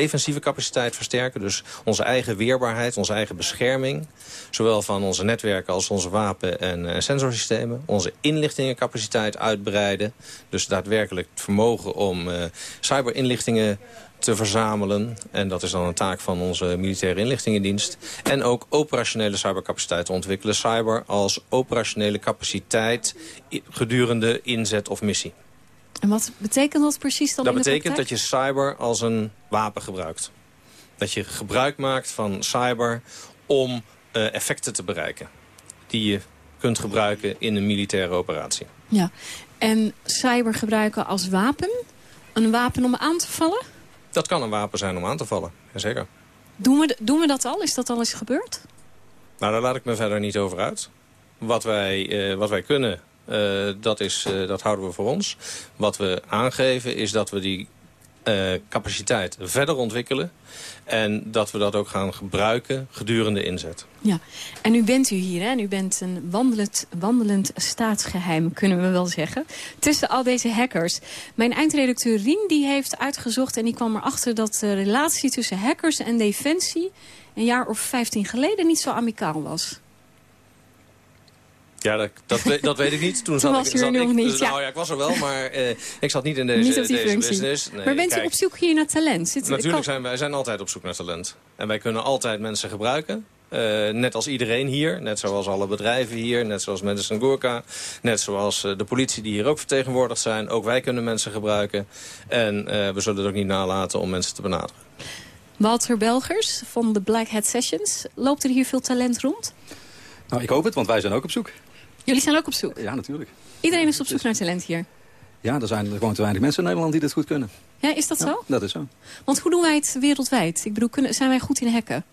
defensieve capaciteit versterken. Dus onze eigen weerbaarheid, onze eigen bescherming. Zowel van onze netwerken als onze wapen- en uh, sensorsystemen. Onze inlichtingencapaciteit uitbreiden. Dus daadwerkelijk het vermogen om uh, cyberinlichtingen te verzamelen. En dat is dan een taak van onze militaire inlichtingendienst. En ook operationele cybercapaciteit te ontwikkelen. Cyber als operationele capaciteit gedurende inzet of missie. En wat betekent dat precies dan Dat in de betekent dat je cyber als een wapen gebruikt. Dat je gebruik maakt van cyber om uh, effecten te bereiken. Die je kunt gebruiken in een militaire operatie. Ja, en cyber gebruiken als wapen? Een wapen om aan te vallen? Dat kan een wapen zijn om aan te vallen, jazeker. Doen we, doen we dat al? Is dat al eens gebeurd? Nou, daar laat ik me verder niet over uit. Wat wij, uh, wat wij kunnen, uh, dat, is, uh, dat houden we voor ons. Wat we aangeven is dat we die uh, capaciteit verder ontwikkelen. En dat we dat ook gaan gebruiken gedurende inzet. Ja, en nu bent u hier, hè? U bent een wandelend, wandelend staatsgeheim, kunnen we wel zeggen. Tussen al deze hackers. Mijn eindredacteur Rien die heeft uitgezocht en die kwam erachter dat de relatie tussen hackers en defensie een jaar of 15 geleden niet zo amicaal was. Ja, dat, dat, weet, dat weet ik niet. Toen, Toen zat was ik, u er nog ik, niet, dus, ja. Nou ja, ik was er wel, maar uh, ik zat niet in deze, niet op die deze functie. business. Nee, maar bent kijk, u op zoek hier naar talent? Zit, Natuurlijk kan- zijn wij zijn altijd op zoek naar talent. En wij kunnen altijd mensen gebruiken. Uh, net als iedereen hier, net zoals alle bedrijven hier, net zoals Madison Gurka, net zoals uh, de politie die hier ook vertegenwoordigd zijn. Ook wij kunnen mensen gebruiken en uh, we zullen het ook niet nalaten om mensen te benaderen. Walter Belgers van de Black Hat Sessions. Loopt er hier veel talent rond? Nou, ik hoop het, want wij zijn ook op zoek. Jullie zijn ook op zoek? Ja, natuurlijk. Iedereen is op zoek naar talent hier? Ja, er zijn gewoon te weinig mensen in Nederland die dit goed kunnen. Ja, is dat Ja, zo? dat is zo. Want hoe doen wij het wereldwijd? Ik bedoel, kunnen, zijn wij goed in hacken?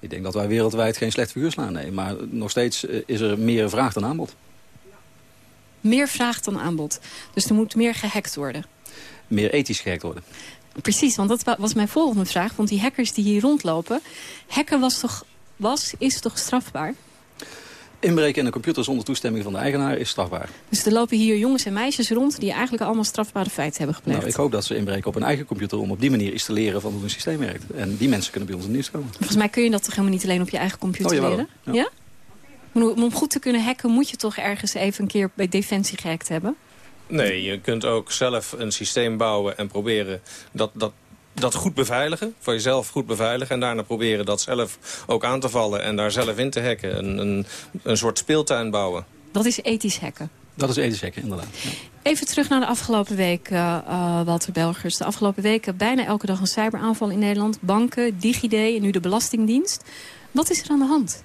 Ik denk dat wij wereldwijd geen slecht figuur slaan, nee. Maar nog steeds eh, is er meer vraag dan aanbod. Meer vraag dan aanbod. Dus er moet meer gehackt worden. Meer ethisch gehackt worden. Precies, want dat wa- was mijn volgende vraag. Want die hackers die hier rondlopen... Hacken was toch, was, is toch strafbaar? Inbreken in een computer zonder toestemming van de eigenaar is strafbaar. Dus er lopen hier jongens en meisjes rond... die eigenlijk allemaal strafbare feiten hebben gepleegd. Nou, ik hoop dat ze inbreken op hun eigen computer om op die manier iets te leren van hoe een systeem werkt. En die mensen kunnen bij ons in nieuws komen. Volgens mij kun je dat toch helemaal niet alleen op je eigen computer Oh, jawel. leren? Ja. Ja? Om goed te kunnen hacken moet je toch ergens even een keer bij Defensie gehackt hebben? Nee, je kunt ook zelf een systeem bouwen en proberen dat, dat, dat goed beveiligen. Voor jezelf goed beveiligen. En daarna proberen dat zelf ook aan te vallen en daar zelf in te hacken. Een, een, een soort speeltuin bouwen. Dat is ethisch hacken. Dat is ethisch hacken, inderdaad. Ja. Even terug naar de afgelopen week, eh, eh, Walter Belgers. De afgelopen weken bijna elke dag een cyberaanval in Nederland. Banken, DigiD en nu de Belastingdienst. Wat is er aan de hand?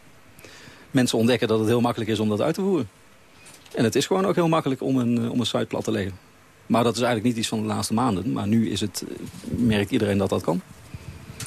Mensen ontdekken dat het heel makkelijk is om dat uit te voeren. En het is gewoon ook heel makkelijk om een, eh, om een site plat te leggen. Maar dat is eigenlijk niet iets van de laatste maanden. Maar nu is het, eh, merkt iedereen dat dat kan.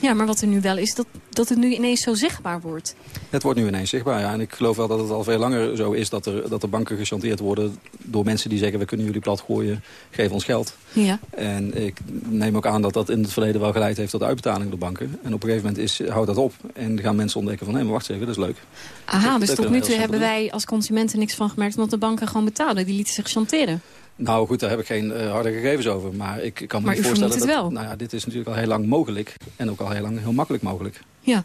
Ja, maar wat er nu wel is, dat, dat het nu ineens zo zichtbaar wordt. Het wordt nu ineens zichtbaar, ja. En ik geloof wel dat het al veel langer zo is... dat er, dat de banken gechanteerd worden door mensen die zeggen... we kunnen jullie plat gooien, geef ons geld. Ja. En ik neem ook aan dat dat in het verleden wel geleid heeft... tot uitbetaling door banken. En op een gegeven moment is, houdt dat op. En gaan mensen ontdekken van... hé, maar wacht even, dat is leuk. Aha, Dat- dus dat tot nu toe hebben wij als consumenten niks van gemerkt... omdat de banken gewoon betalen. Die lieten zich chanteren. Nou goed, daar heb ik geen eh, harde gegevens over. Maar ik kan me Maar niet u voorstellen dat... wel. Nou ja, dit is natuurlijk al heel lang mogelijk. En ook al heel lang heel makkelijk mogelijk. Ja.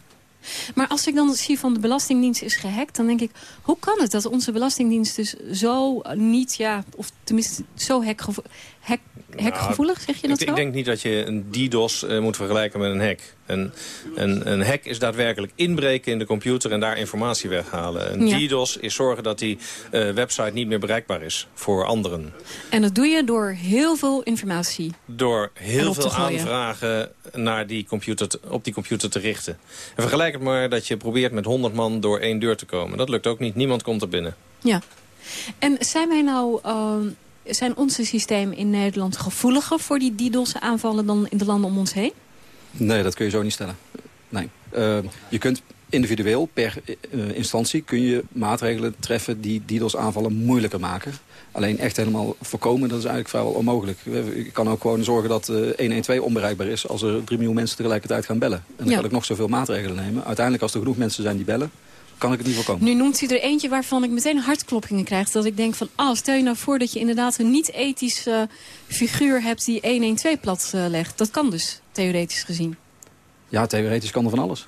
Maar als ik dan zie van de Belastingdienst is gehackt... dan denk ik, hoe kan het dat onze Belastingdienst dus zo eh, niet... ja, of tenminste zo hackgevo hack, hackgevoelig, zeg je dat ik, zo? ik denk niet dat je een DDoS uh, moet vergelijken met een hack. Een, een, een hack is daadwerkelijk inbreken in de computer en daar informatie weghalen. Een Ja. DDoS is zorgen dat die uh, website niet meer bereikbaar is voor anderen. En dat doe je door heel veel informatie. Door heel veel gooien. aanvragen naar die computer te- op die computer te richten. En vergelijk het maar dat je probeert met 100 man door één deur te komen. Dat lukt ook niet. Niemand komt er binnen. Ja. En zijn wij nou... eh, zijn onze systemen in Nederland gevoeliger voor die DDoS-aanvallen dan in de landen om ons heen? Nee, dat kun je zo niet stellen. Nee. Uh, je kunt individueel, per uh, instantie, kun je maatregelen treffen die DDoS-aanvallen moeilijker maken. Alleen echt helemaal voorkomen, dat is eigenlijk vrijwel onmogelijk. Je kan ook gewoon zorgen dat uh, 112 onbereikbaar is als er 3 miljoen mensen tegelijkertijd gaan bellen. En dan Ja. kan ik nog zoveel maatregelen nemen. Uiteindelijk, als er genoeg mensen zijn die bellen, kan ik het niet voorkomen. Nu noemt u er eentje waarvan ik meteen hartkloppingen krijg. Dat ik denk van, ah, stel je nou voor dat je inderdaad een niet-ethische figuur hebt die 112 plat eh, legt. Dat kan dus, theoretisch gezien. Ja, theoretisch kan er van alles.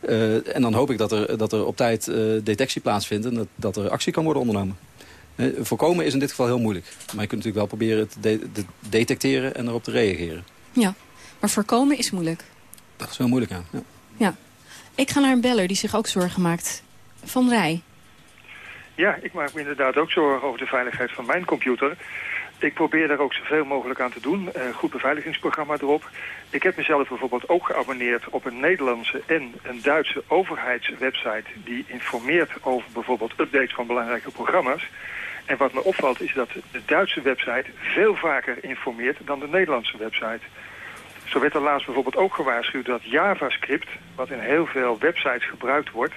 Eh, en dan hoop ik dat er, dat er op tijd eh, detectie plaatsvindt en dat, dat er actie kan worden ondernomen. Eh, voorkomen is in dit geval heel moeilijk. Maar je kunt natuurlijk wel proberen te de- te detecteren en erop te reageren. Ja, maar voorkomen is moeilijk. Dat is wel moeilijk, ja. ja. Ja. Ik ga naar een beller die zich ook zorgen maakt. Van Rij. Ja, ik maak me inderdaad ook zorgen over de veiligheid van mijn computer. Ik probeer daar ook zoveel mogelijk aan te doen. Een goed beveiligingsprogramma erop. Ik heb mezelf bijvoorbeeld ook geabonneerd op een Nederlandse en een Duitse overheidswebsite... die informeert over bijvoorbeeld updates van belangrijke programma's. En wat me opvalt is dat de Duitse website veel vaker informeert dan de Nederlandse website. Zo werd er laatst bijvoorbeeld ook gewaarschuwd dat JavaScript, wat in heel veel websites gebruikt wordt,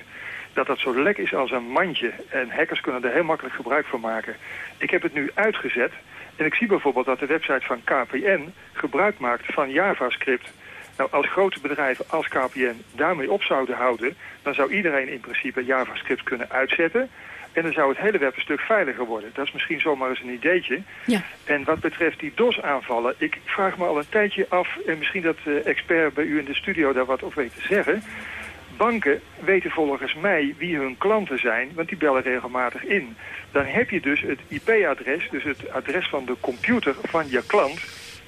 dat dat zo lek is als een mandje. En hackers kunnen er heel makkelijk gebruik van maken. Ik heb het nu uitgezet en ik zie bijvoorbeeld dat de website van KPN gebruik maakt van JavaScript. Nou, als grote bedrijven als KPN daarmee op zouden houden, dan zou iedereen in principe JavaScript kunnen uitzetten. En dan zou het hele web een stuk veiliger worden. Dat is misschien zomaar eens een ideetje. Ja. En wat betreft die DOS-aanvallen, ik vraag me al een tijdje af... en misschien dat de expert bij u in de studio daar wat over weet te zeggen... Banken weten volgens mij wie hun klanten zijn, want die bellen regelmatig in. Dan heb je dus het IP-adres, dus het adres van de computer van je klant,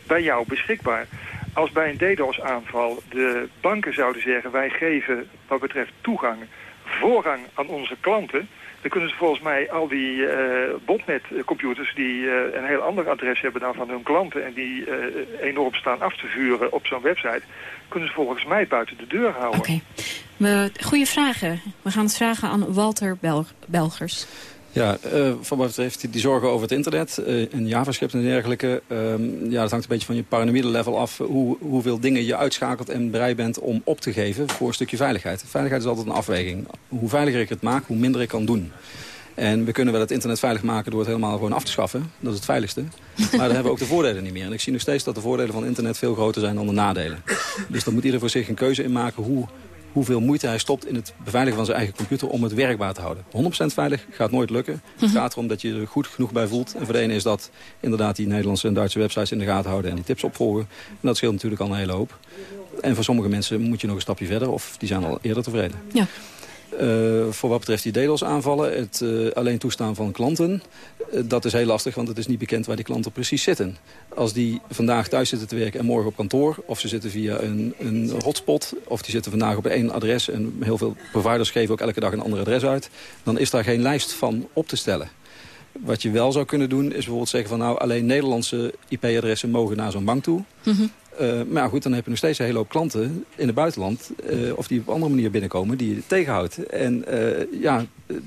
bij jou beschikbaar. Als bij een DDoS-aanval de banken zouden zeggen... wij geven wat betreft toegang voorrang aan onze klanten... dan kunnen ze volgens mij al die eh botnet-computers... die eh, een heel ander adres hebben dan van hun klanten... en die eh, enorm staan af te vuren op zo'n website... kunnen ze volgens mij buiten de deur houden. Oké. We, goeie vragen. We gaan het vragen aan Walter Bel Belgers. Ja, eh voor wat betreft die, zorgen over het internet eh, en JavaScript en dergelijke. ehm, ja, dat hangt een beetje van je paranoïde level af. Hoe, hoeveel dingen je uitschakelt en bereid bent om op te geven voor een stukje veiligheid. Veiligheid is altijd een afweging. Hoe veiliger ik het maak, hoe minder ik kan doen. En we kunnen wel het internet veilig maken door het helemaal gewoon af te schaffen. Dat is het veiligste. Maar dan hebben we ook de voordelen niet meer. En ik zie nog steeds dat de voordelen van internet veel groter zijn dan de nadelen. Dus dan moet ieder voor zich een keuze in maken hoe, hoeveel moeite hij stopt in het beveiligen van zijn eigen computer om het werkbaar te houden. 100% veilig gaat nooit lukken. Het gaat erom dat je er goed genoeg bij voelt. En voor de ene is dat inderdaad die Nederlandse en Duitse websites in de gaten houden en die tips opvolgen. En dat scheelt natuurlijk al een hele hoop. En voor sommige mensen moet je nog een stapje verder of die zijn al eerder tevreden. Ja. Eh, voor wat betreft die DDoS-aanvallen, het eh, alleen toestaan van klanten... eh, dat is heel lastig, want het is niet bekend waar die klanten precies zitten. Als die vandaag thuis zitten te werken en morgen op kantoor... of ze zitten via een, een hotspot, of die zitten vandaag op één adres... en heel veel providers geven ook elke dag een ander adres uit... dan is daar geen lijst van op te stellen. Wat je wel zou kunnen doen, is bijvoorbeeld zeggen van... nou, alleen Nederlandse IP-adressen mogen naar zo'n bank toe... Uh, maar goed, dan heb je nog steeds een hele hoop klanten in het buitenland... Uh, of die op andere manier binnenkomen, die je tegenhoudt. En uh, ja,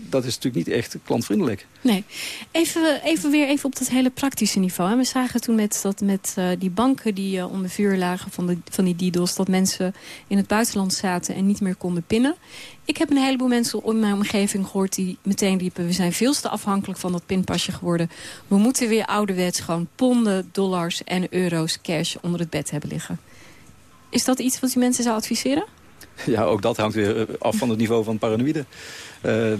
dat is natuurlijk niet echt klantvriendelijk. Nee. Even, even weer even op dat hele praktische niveau. Hè. We zagen toen met, dat, met die banken die onder vuur lagen van, de, van die DDoS... dat mensen in het buitenland zaten en niet meer konden pinnen. Ik heb een heleboel mensen in mijn omgeving gehoord die meteen riepen... we zijn veel te afhankelijk van dat pinpasje geworden. We moeten weer ouderwets gewoon ponden, dollars en euro's cash onder het bed hebben liggen. Is dat iets wat u mensen zou adviseren? Ja, ook dat hangt weer af van het niveau van paranoïde. Uh,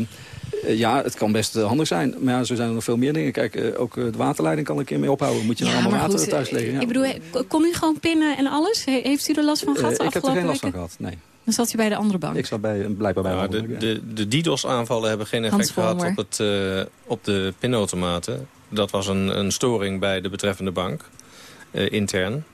ja, het kan best handig zijn. Maar ja, zo zijn er nog veel meer dingen. Kijk, ook de waterleiding kan ik keer mee ophouden. Moet je ja, nou allemaal water goed, thuis leggen? Ja. Ik bedoel, kon u gewoon pinnen en alles? Heeft u er last van gehad uh, Ik heb er geen last weken? van gehad, nee. Dan zat u bij de andere bank? Ik zat bij, blijkbaar bij ja, de, de, de, de DDoS-aanvallen hebben geen effect gehad op, het, uh, op de pinautomaten. Dat was een, een storing bij de betreffende bank, uh, intern.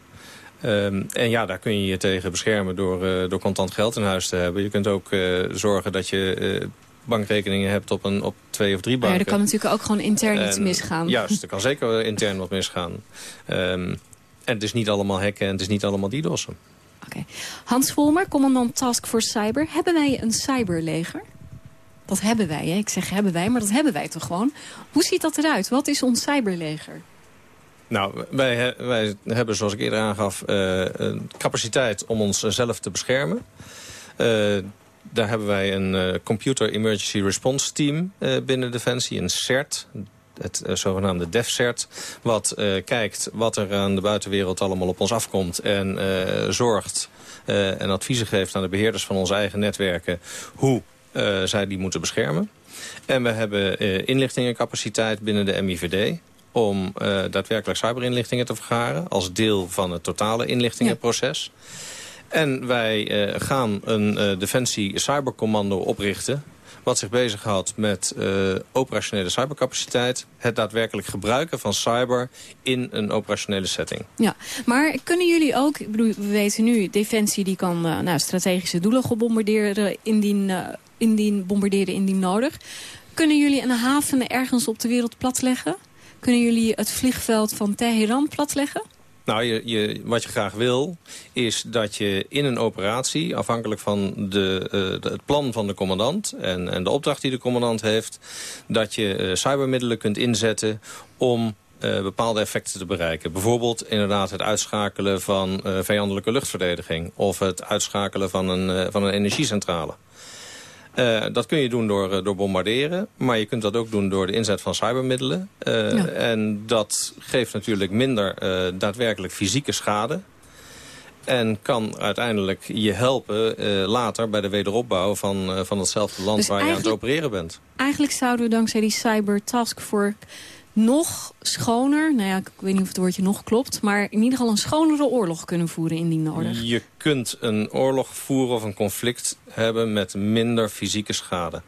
Um, en ja, daar kun je je tegen beschermen door, uh, door contant geld in huis te hebben. Je kunt ook zorgen dat je bankrekeningen hebt op, een, op twee of drie banken. Ja, er kan natuurlijk ook gewoon intern iets misgaan. Juist, er kan zeker intern wat misgaan. Um, en het is niet allemaal hacken en het is niet allemaal DDoS'en. Okay. Hans Volmer, commandant Task Force Cyber. Hebben wij een cyberleger? Dat hebben wij, hè? ik zeg hebben wij, maar dat hebben wij toch gewoon. Hoe ziet dat eruit? Wat is ons cyberleger? Nou, wij, wij hebben, zoals ik eerder aangaf, uh, een capaciteit om onszelf te beschermen. Uh, daar hebben wij een Computer Emergency Response Team binnen Defensie, een CERT het uh, zogenaamde DEFCERT. Wat uh, kijkt wat er aan de buitenwereld allemaal op ons afkomt. En uh, zorgt en adviezen geeft aan de beheerders van onze eigen netwerken... hoe zij die moeten beschermen. En we hebben inlichtingencapaciteit binnen de MIVD om uh, daadwerkelijk cyberinlichtingen te vergaren... als deel van het totale inlichtingenproces. Ja. En wij uh, gaan een uh, Defensie Cybercommando oprichten wat zich bezighoudt met uh, operationele cybercapaciteit. Het daadwerkelijk gebruiken van cyber in een operationele setting. Ja, maar kunnen jullie ook, ik bedoel, we weten nu, Defensie die kan uh, nou, strategische doelen bombarderen indien, uh, indien, bombarderen indien nodig. Kunnen jullie een haven ergens op de wereld platleggen? Kunnen jullie het vliegveld van Teheran platleggen? Nou, je, je, wat je graag wil, is dat je in een operatie... afhankelijk van de, de, het plan van de commandant en, en de opdracht die de commandant heeft... dat je uh, cybermiddelen kunt inzetten om uh, bepaalde effecten te bereiken. Bijvoorbeeld inderdaad het uitschakelen van vijandelijke luchtverdediging... of het uitschakelen van een, van een energiecentrale. Uh, dat kun je doen door, uh, door bombarderen. Maar je kunt dat ook doen door de inzet van cybermiddelen. Uh, ja. En dat geeft natuurlijk minder daadwerkelijk fysieke schade. En kan uiteindelijk je helpen later bij de wederopbouw van, van hetzelfde land dus waar je aan het opereren bent. Eigenlijk zouden we dankzij die cyber taskforce nog schoner, nou ja, ik weet niet of het woordje nog klopt... maar in ieder geval een schonere oorlog kunnen voeren indien nodig. Je kunt een oorlog voeren of een conflict hebben met minder fysieke schade.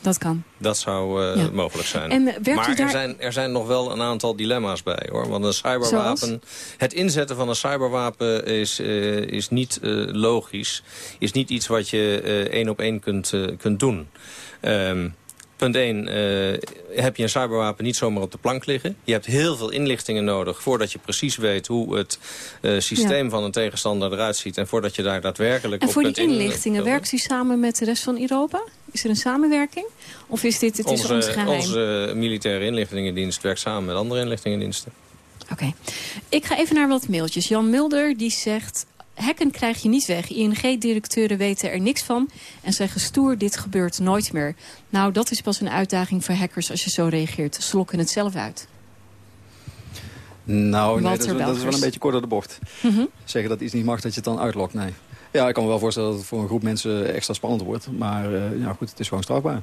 Dat kan. Dat zou uh, ja. mogelijk zijn. En, maar er, daar... zijn, er zijn nog wel een aantal dilemma's bij. hoor. Want een cyberwapen, Zoals? het inzetten van een cyberwapen is, uh, is niet uh, logisch. Is niet iets wat je één op één kunt, kunt doen. Um, Punt 1, uh, heb je een cyberwapen niet zomaar op de plank liggen. Je hebt heel veel inlichtingen nodig voordat je precies weet hoe het uh, systeem ja. van een tegenstander eruit ziet. En voordat je daar daadwerkelijk en op voor die inlichtingen, werkt u samen met de rest van Europa? Is er een samenwerking? Of is dit het onze, is ons geheim? Onze militaire inlichtingendienst werkt samen met andere inlichtingendiensten. Oké. Okay. Ik ga even naar wat mailtjes. Jan Mulder die zegt... Hacken krijg je niet weg. ING-directeuren weten er niks van en zeggen stoer, dit gebeurt nooit meer. Nou, dat is pas een uitdaging voor hackers als je zo reageert. Ze slokken het zelf uit. Nou, nee, dat, is, dat, is, wel een beetje kort door de bocht. Mm -hmm. Zeggen dat iets niet mag, dat je het dan uitlokt, nee. Ja, ik kan me wel voorstellen dat het voor een groep mensen extra spannend wordt. Maar uh, ja, goed, het is gewoon strafbaar.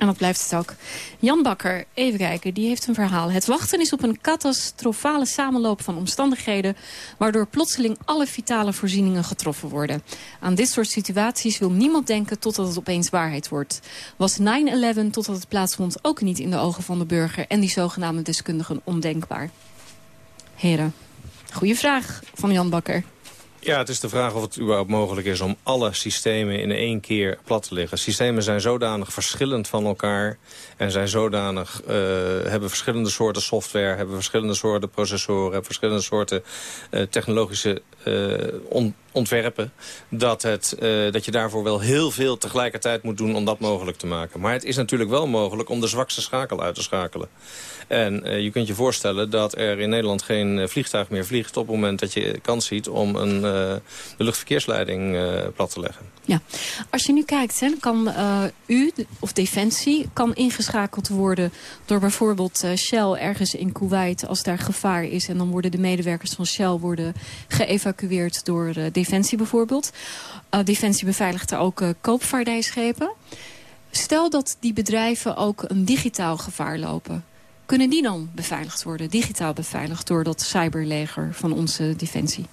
En dat blijft het ook. Jan Bakker, even kijken, die heeft een verhaal. Het wachten is op een catastrofale samenloop van omstandigheden... waardoor plotseling alle vitale voorzieningen getroffen worden. Aan dit soort situaties wil niemand denken totdat het opeens waarheid wordt. Was 9-11 totdat het plaatsvond ook niet in de ogen van de burger... en die zogenaamde deskundigen ondenkbaar? Heren, goede vraag van Jan Bakker. Ja, het is de vraag of het überhaupt mogelijk is om alle systemen in één keer plat te leggen. Systemen zijn zodanig verschillend van elkaar en zijn zodanig, uh, hebben verschillende soorten software, hebben verschillende soorten processoren, hebben verschillende soorten uh, technologische on ontwerpen... Dat, het, dat je daarvoor wel heel veel tegelijkertijd moet doen om dat mogelijk te maken. Maar het is natuurlijk wel mogelijk om de zwakste schakel uit te schakelen. En uh, je kunt je voorstellen dat er in Nederland geen vliegtuig meer vliegt... op het moment dat je kans ziet om een, uh, de luchtverkeersleiding plat te leggen. Ja, als je nu kijkt, hè, kan u of Defensie kan ingeschakeld worden... door bijvoorbeeld Shell ergens in Kuwait als daar gevaar is... en dan worden de medewerkers van Shell worden geëvacueerd door Defensie bijvoorbeeld. Defensie beveiligt er ook koopvaardijschepen. Stel dat die bedrijven ook een digitaal gevaar lopen. Kunnen die dan beveiligd worden, digitaal beveiligd... door dat cyberleger van onze Defensie?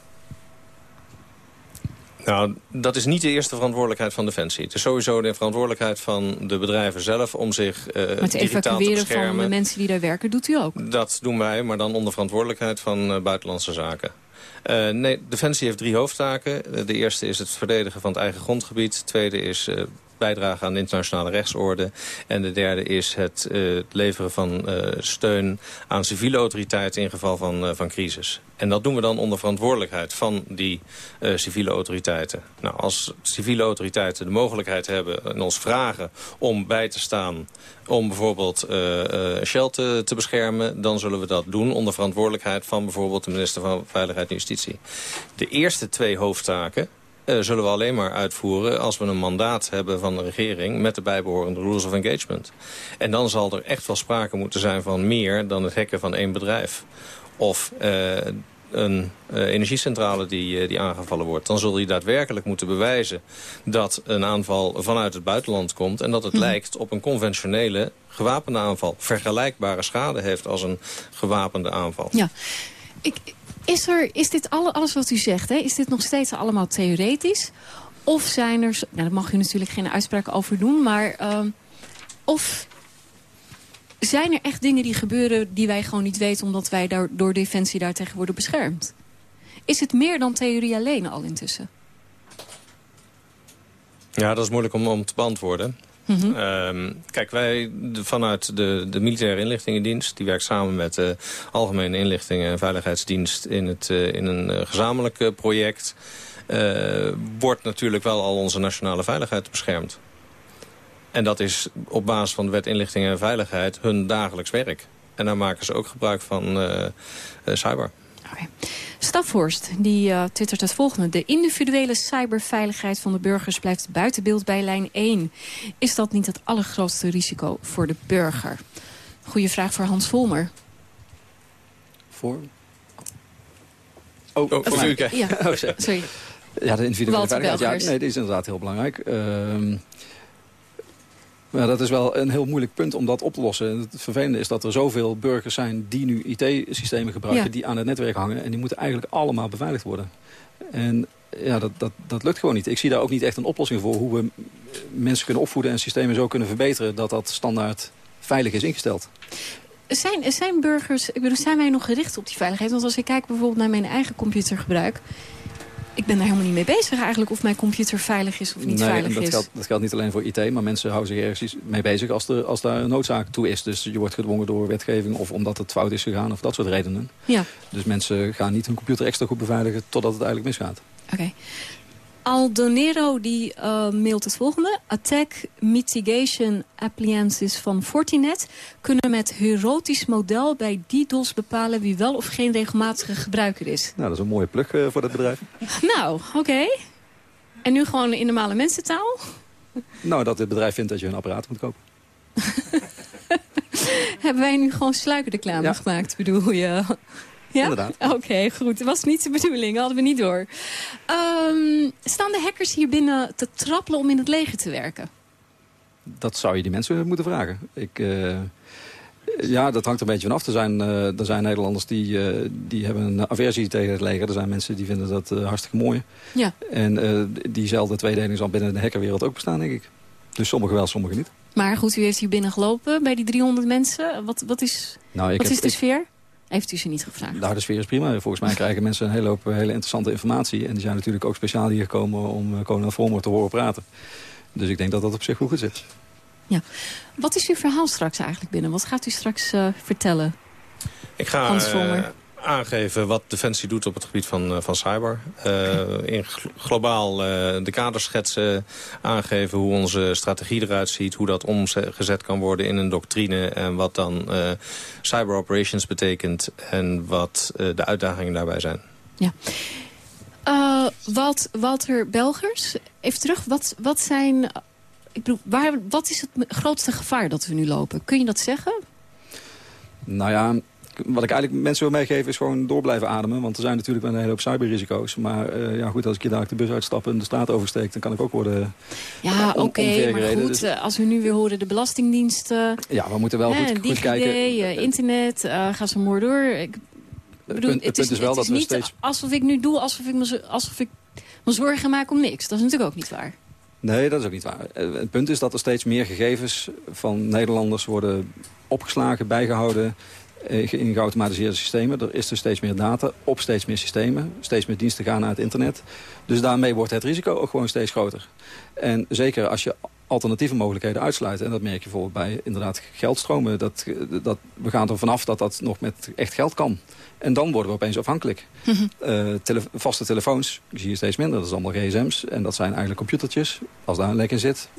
Nou, dat is niet de eerste verantwoordelijkheid van Defensie. Het is sowieso de verantwoordelijkheid van de bedrijven zelf om zich uh, maar digitaal te beschermen. van de mensen die daar werken doet u ook? Dat doen wij, maar dan onder verantwoordelijkheid van uh, buitenlandse zaken. Uh, nee, Defensie heeft drie hoofdtaken. De eerste is het verdedigen van het eigen grondgebied. De tweede is bijdragen aan de internationale rechtsorde. En de derde is het uh, leveren van uh, steun aan civiele autoriteiten in geval van, uh, van crisis. En dat doen we dan onder verantwoordelijkheid van die civiele autoriteiten. Nou, als civiele autoriteiten de mogelijkheid hebben en ons vragen om bij te staan... om bijvoorbeeld Shell te beschermen... dan zullen we dat doen onder verantwoordelijkheid van bijvoorbeeld de minister van Veiligheid en Justitie. De eerste twee hoofdtaken uh, zullen we alleen maar uitvoeren als we een mandaat hebben van de regering met de bijbehorende rules of engagement. En dan zal er echt wel sprake moeten zijn van meer dan het hacken van één bedrijf. Of uh, een uh, energiecentrale die, uh, die aangevallen wordt... dan zul je daadwerkelijk moeten bewijzen dat een aanval vanuit het buitenland komt... en dat het lijkt op een conventionele gewapende aanval. Vergelijkbare schade heeft als een gewapende aanval. Ja. Ik, is, er, is dit alle, alles wat u zegt, hè, is dit nog steeds allemaal theoretisch? Of zijn er... Nou, daar mag u natuurlijk geen uitspraak over doen, maar... Uh, of zijn er echt dingen die gebeuren die wij gewoon niet weten... omdat wij daar, door Defensie daar tegen worden beschermd? Is het meer dan theorie alleen al intussen? Ja, dat is moeilijk om, om te beantwoorden. -hmm. um, kijk, wij vanuit de, de militaire inlichtingendienst... die werkt samen met de Algemene Inlichtingen en Veiligheidsdienst... in, het, uh, in een uh, gezamenlijk uh, project... wordt natuurlijk wel al onze nationale veiligheid beschermd. En dat is op basis van de wet inlichting en veiligheid hun dagelijks werk. En daar maken ze ook gebruik van cyber. Okay. Stafhorst die uh, twittert het volgende. De individuele cyberveiligheid van de burgers blijft buiten beeld bij lijn 1. Is dat niet het allergrootste risico voor de burger? Goeie vraag voor Hans Volmer. Voor? Oh, oh, voor u ja. oh, sorry. Ja, de individuele veiligheid. Ja, nee, die is inderdaad heel belangrijk. Uh, ja, dat is wel een heel moeilijk punt om dat op te lossen. Het vervelende is dat er zoveel burgers zijn die nu IT-systemen gebruiken... Ja. die aan het netwerk hangen. En die moeten eigenlijk allemaal beveiligd worden. En ja, dat, dat, dat lukt gewoon niet. Ik zie daar ook niet echt een oplossing voor... hoe we mensen kunnen opvoeden en systemen zo kunnen verbeteren... dat dat standaard veilig is ingesteld. Zijn, zijn burgers, ik bedoel, zijn wij nog gericht op die veiligheid? Want als ik kijk bijvoorbeeld naar mijn eigen computergebruik ik ben daar helemaal niet mee bezig eigenlijk of mijn computer veilig is of niet nee, veilig dat is. Geldt, dat geldt niet alleen voor IT, maar mensen houden zich ergens mee bezig als, er, als daar een noodzaak toe is. Dus je wordt gedwongen door wetgeving of omdat het fout is gegaan of dat soort redenen. Ja. Dus mensen gaan niet hun computer extra goed beveiligen totdat het eigenlijk misgaat. Oké. Okay. Aldonero die uh, mailt het volgende. Attack mitigation appliances van Fortinet kunnen met herotisch model bij DDoS bepalen wie wel of geen regelmatige gebruiker is. Nou, dat is een mooie plug uh, voor dat bedrijf. nou, oké. Okay. En nu gewoon in normale mensentaal? Nou, dat het bedrijf vindt dat je een apparaat moet kopen. Hebben wij nu gewoon sluikerdeclame ja. gemaakt, bedoel je? Ja? Inderdaad. Oké, okay, goed. Dat was niet de bedoeling. Hadden we niet door. Um, staan de hackers hier binnen te trappelen om in het leger te werken? Dat zou je die mensen moeten vragen. Ik... Uh... Ja, dat hangt er een beetje vanaf. Er zijn, uh, er zijn Nederlanders die, uh, die hebben een aversie tegen het leger. Er zijn mensen die vinden dat uh, hartstikke mooi. Ja. En diezelfde tweedeling zal binnen de hackerwereld ook bestaan, denk ik. Dus sommigen wel, sommigen niet. Maar goed, u heeft hier binnen gelopen bij die 300 mensen. Wat, wat is, nou, ik wat heb, is de ik, sfeer? Heeft u ze niet gevraagd? Nou, de sfeer is prima. Volgens mij krijgen mensen een hele hoop hele interessante informatie. En die zijn natuurlijk ook speciaal hier gekomen om kolonel Vormer te horen praten. Dus ik denk dat dat op zich goed zit. Ja. Wat is uw verhaal straks eigenlijk binnen? Wat gaat u straks uh, vertellen? Ik ga uh, aangeven wat Defensie doet op het gebied van, uh, van cyber. Okay. in globaal de kaderschetsen aangeven hoe onze strategie eruit ziet. Hoe dat omgezet kan worden in een doctrine. En wat dan cyber operations betekent. En wat de uitdagingen daarbij zijn. Ja. Uh, Walt, Walter Belgers, even terug. Wat, wat zijn ik bedoel, waar, wat is het grootste gevaar dat we nu lopen? Kun je dat zeggen? Nou ja, wat ik eigenlijk mensen wil meegeven is gewoon door blijven ademen. Want er zijn natuurlijk wel een hele hoop cyberrisico's. Maar uh, ja, goed, als ik hier daar de bus uitstap en de straat oversteek... dan kan ik ook worden Ja, oké, okay, maar goed, dus... als we nu weer horen de belastingdiensten... Ja, we moeten wel hè, goed, goed kijken. Uh, internet, ga zo maar door. Ik bedoel, het, het, is, is, wel het dat is we niet steeds... alsof ik nu doe alsof ik, me, alsof ik me zorgen maak om niks. Dat is natuurlijk ook niet waar. Nee, dat is ook niet waar. Het punt is dat er steeds meer gegevens van Nederlanders worden opgeslagen, bijgehouden in geautomatiseerde systemen. Er is dus steeds meer data op steeds meer systemen. Steeds meer diensten gaan naar het internet. Dus daarmee wordt het risico ook gewoon steeds groter. En zeker als je alternatieve mogelijkheden uitsluit. En dat merk je bijvoorbeeld bij inderdaad geldstromen. Dat, dat, we gaan er vanaf dat dat nog met echt geld kan. En dan worden we opeens afhankelijk. Mm -hmm. uh, tele vaste telefoons zie je steeds minder. Dat is allemaal gsm's. En dat zijn eigenlijk computertjes. Als daar een lek in zit,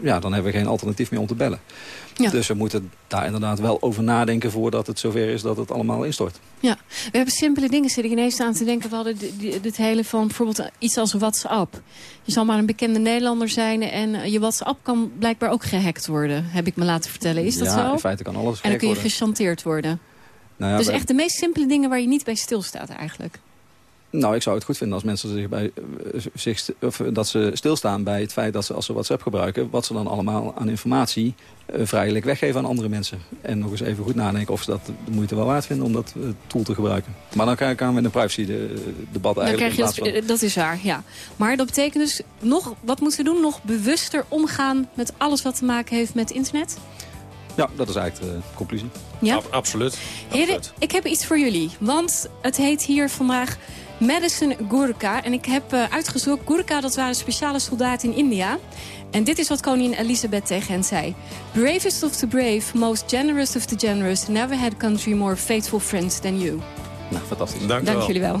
ja, dan hebben we geen alternatief meer om te bellen. Ja. Dus we moeten daar inderdaad wel over nadenken voordat het zover is dat het allemaal instort. Ja, we hebben simpele dingen, zit ik ineens aan te denken. We hadden dit hele van bijvoorbeeld iets als WhatsApp. Je zal maar een bekende Nederlander zijn en eh, je WhatsApp kan blijkbaar ook gehackt worden. Heb ik me laten vertellen. Is dat ja, zo? in feite kan alles En dan kun je worden. gechanteerd worden. Nou ja, dus echt de meest simpele dingen waar je niet bij stilstaat eigenlijk. Nou, ik zou het goed vinden als mensen zich bij, eh, zich, of, eh, dat ze stilstaan bij het feit dat ze als ze WhatsApp gebruiken... wat ze dan allemaal aan informatie eh, vrijelijk weggeven aan andere mensen. En nog eens even goed nadenken of ze dat de moeite wel waard vinden om dat tool te gebruiken. Maar dan gaan we in een privacy-debat Dan eigenlijk krijg je dat, van... dat is waar, ja. Maar dat betekent dus, nog, wat moeten we doen? Nog bewuster omgaan met alles wat te maken heeft met internet? Ja, dat is eigenlijk de conclusie. Ja? Ab- absoluut. Heren, ik heb iets voor jullie. Want het heet hier vandaag Madison Gurkha. En ik heb eh, uitgezocht, Gurkha dat waren speciale soldaten in India. En dit is wat koningin Elizabeth tegen hen zei. Bravest of the brave, most generous of the generous... never had a country more faithful friends than you. Nou, fantastisch. Dank, u Dank wel. jullie wel.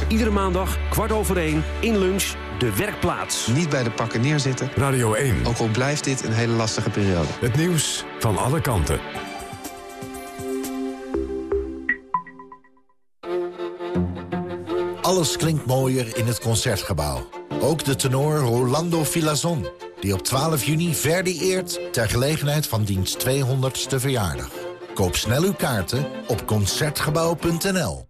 Iedere maandag, kwart over één, in lunch, de werkplaats. Niet bij de pakken neerzitten. Radio 1. Ook al blijft dit een hele lastige periode. Het nieuws van alle kanten. Alles klinkt mooier in het Concertgebouw. Ook de tenor Rolando Filazon, die op 12 juni Verdi eert... ter gelegenheid van diens 200ste verjaardag. Koop snel uw kaarten op Concertgebouw.nl.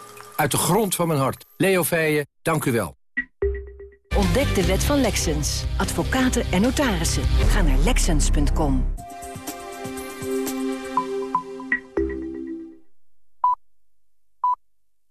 Uit de grond van mijn hart. Leo Feijen, dank u wel. Ontdek de wet van Lexens. Advocaten en notarissen. Ga naar lexens.com.